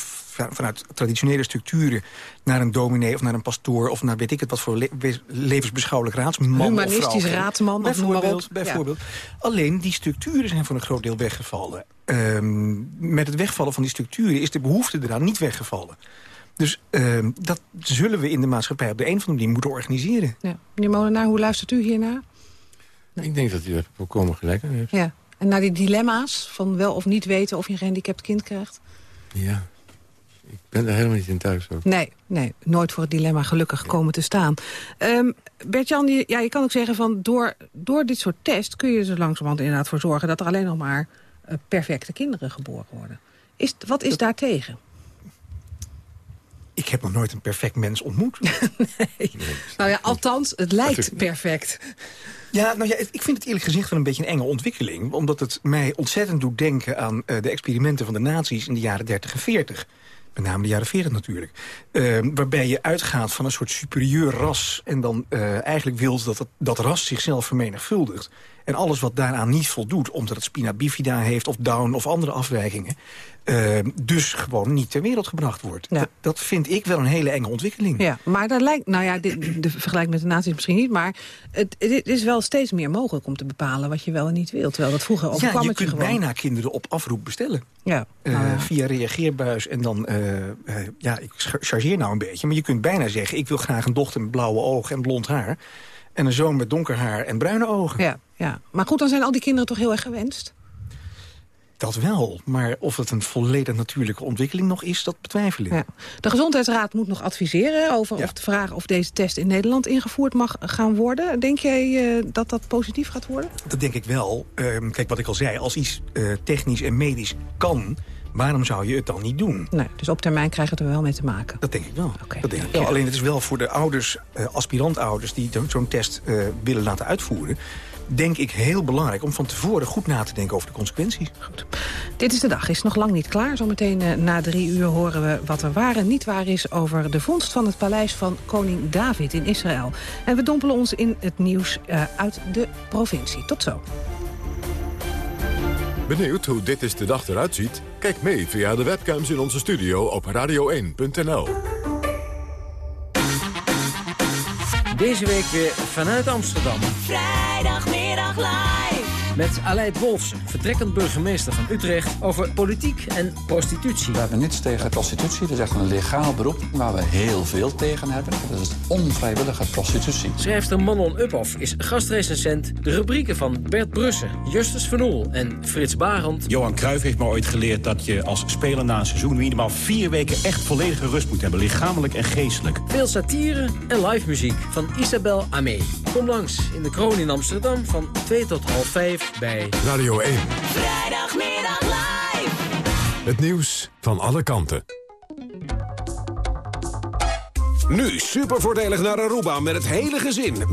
vanuit traditionele structuren... naar een dominee of naar een pastoor... of naar weet ik het wat voor le levensbeschouwelijk raadsman Humanistisch of vrouw, raadsman bijvoorbeeld. bijvoorbeeld. Ja. Alleen die structuren zijn voor een groot deel weggevallen. Um, met het wegvallen van die structuren is de behoefte eraan niet weggevallen. Dus uh, dat zullen we in de maatschappij op de een of andere manier moeten organiseren. Ja. Meneer Molenaar, hoe luistert u hiernaar? Nou, ik denk dat u er volkomen gelijk aan heeft. Ja. En naar die dilemma's van wel of niet weten of je een gehandicapt kind krijgt? Ja, ik ben er helemaal niet in thuis ook. Nee, nee nooit voor het dilemma gelukkig komen te staan. Um, Bert-Jan, je, ja, je kan ook zeggen van door, door dit soort test... kun je er langzamerhand inderdaad voor zorgen... dat er alleen nog maar uh, perfecte kinderen geboren worden. Is, wat is dat... daartegen? Ik heb nog nooit een perfect mens ontmoet. nee. Nou ja, althans, het lijkt perfect. Ja, nou ja, ik vind het eerlijk gezegd wel een beetje een enge ontwikkeling. Omdat het mij ontzettend doet denken aan uh, de experimenten van de nazi's in de jaren 30 en 40. Met name de jaren 40 natuurlijk. Uh, waarbij je uitgaat van een soort superieur ras... en dan uh, eigenlijk wilt dat het, dat ras zichzelf vermenigvuldigt. En alles wat daaraan niet voldoet, omdat het spina bifida heeft... of Down of andere afwijkingen... Uh, dus gewoon niet ter wereld gebracht wordt. Ja. Dat, dat, vind ik wel een hele enge ontwikkeling. Ja, maar daar lijkt, nou ja, de, de vergelijking met de nazi's misschien niet... maar het, het, is wel steeds meer mogelijk om te bepalen wat je wel en niet wilt. Terwijl dat vroeger overkwam ja, je het kunt gewoon. bijna kinderen op afroep bestellen. Ja, uh, nou ja. Via reageerbuis en dan... Uh, ja, ik chargeer nou een beetje, maar je kunt bijna zeggen... ik wil graag een dochter met blauwe ogen en blond haar... en een zoon met donker haar en bruine ogen. Ja, ja. maar goed, dan zijn al die kinderen toch heel erg gewenst? Dat wel, maar of het een volledig natuurlijke ontwikkeling nog is, dat betwijfel ik. Ja. De Gezondheidsraad moet nog adviseren over ja. of de vraag of deze test in Nederland ingevoerd mag gaan worden. Denk jij uh, dat dat positief gaat worden? Dat denk ik wel. Uh, kijk, wat ik al zei, als iets uh, technisch en medisch kan... Waarom zou je het dan niet doen? Nee, dus op termijn krijgen we het er wel mee te maken? Dat denk ik wel. Okay. Dat denk ik wel. Alleen het is wel voor de ouders, uh, aspirantouders... die zo'n test uh, willen laten uitvoeren denk ik heel belangrijk om van tevoren goed na te denken over de consequenties. Goed. Dit is de dag, is nog lang niet klaar. Zometeen uh, na drie uur horen we wat er waar en niet waar is... over de vondst van het paleis van koning David in Israël. En we dompelen ons in het nieuws uh, uit de provincie. Tot zo. Benieuwd hoe dit is de dag eruit ziet? Kijk mee via de webcams in onze studio op radio1.nl. Deze week weer vanuit Amsterdam. Vrijdagmiddag live. Met Aleid Wolfsen, vertrekkend burgemeester van Utrecht... over politiek en prostitutie. We hebben niets tegen prostitutie. Dat is echt een legaal beroep waar we heel veel tegen hebben. Dat is onvrijwillige prostitutie. Schrijfster Manon Uphoff is gastrecensent. De rubrieken van Bert Brussen, Justus Van Oel en Frits Barend. Johan Cruijff heeft me ooit geleerd dat je als speler na een seizoen... minimaal vier weken echt volledige rust moet hebben. Lichamelijk en geestelijk. Veel satire en live muziek van Isabel Amé. Kom langs in de Kroon in Amsterdam van 2 tot half 5 bij Radio 1. Vrijdagmiddag live. Het nieuws van alle kanten. Nu super voordelig naar Aruba met het hele gezin.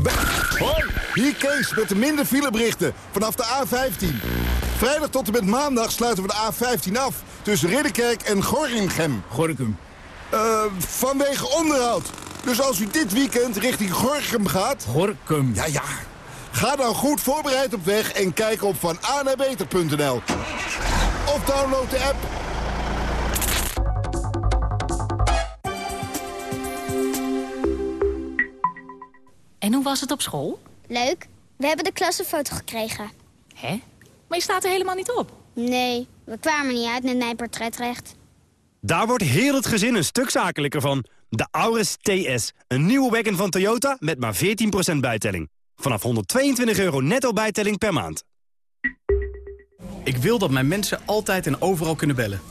Hoi, hier Kees met de minder fileberichten vanaf de A15. Vrijdag tot en met maandag sluiten we de A15 af tussen Ridderkerk en Gorinchem. Gorinchem. Uh, vanwege onderhoud. Dus als u dit weekend richting Gorinchem gaat... Gorinchem. Ja, ja. Ga dan goed voorbereid op weg en kijk op van beter.nl. Of download de app. En hoe was het op school? Leuk. We hebben de klassenfoto gekregen. Hè? Maar je staat er helemaal niet op. Nee, we kwamen niet uit met mijn portretrecht. Daar wordt heel het gezin een stuk zakelijker van. De Auris TS. Een nieuwe wagon van Toyota met maar 14% bijtelling. Vanaf 122 euro netto bijtelling per maand. Ik wil dat mijn mensen altijd en overal kunnen bellen.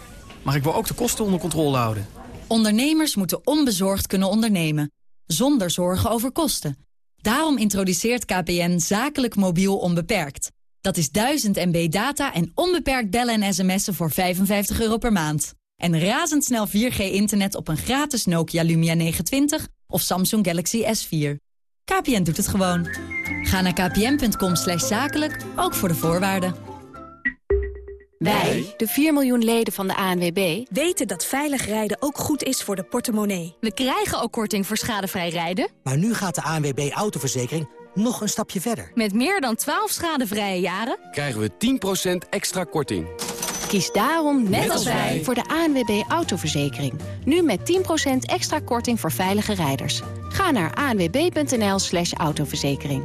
Maar ik wil ook de kosten onder controle houden. Ondernemers moeten onbezorgd kunnen ondernemen. Zonder zorgen over kosten. Daarom introduceert KPN zakelijk mobiel onbeperkt. Dat is 1000 MB data en onbeperkt bellen en sms'en voor 55 euro per maand. En razendsnel 4G-internet op een gratis Nokia Lumia 920 of Samsung Galaxy S4. KPN doet het gewoon. Ga naar kpn.com zakelijk, ook voor de voorwaarden. Wij, de 4 miljoen leden van de ANWB, weten dat veilig rijden ook goed is voor de portemonnee. We krijgen ook korting voor schadevrij rijden. Maar nu gaat de ANWB Autoverzekering nog een stapje verder. Met meer dan 12 schadevrije jaren Krijgen we 10% extra korting. Kies daarom, net, als wij, voor de ANWB Autoverzekering. Nu met 10% extra korting voor veilige rijders. Ga naar anwb.nl slash autoverzekering.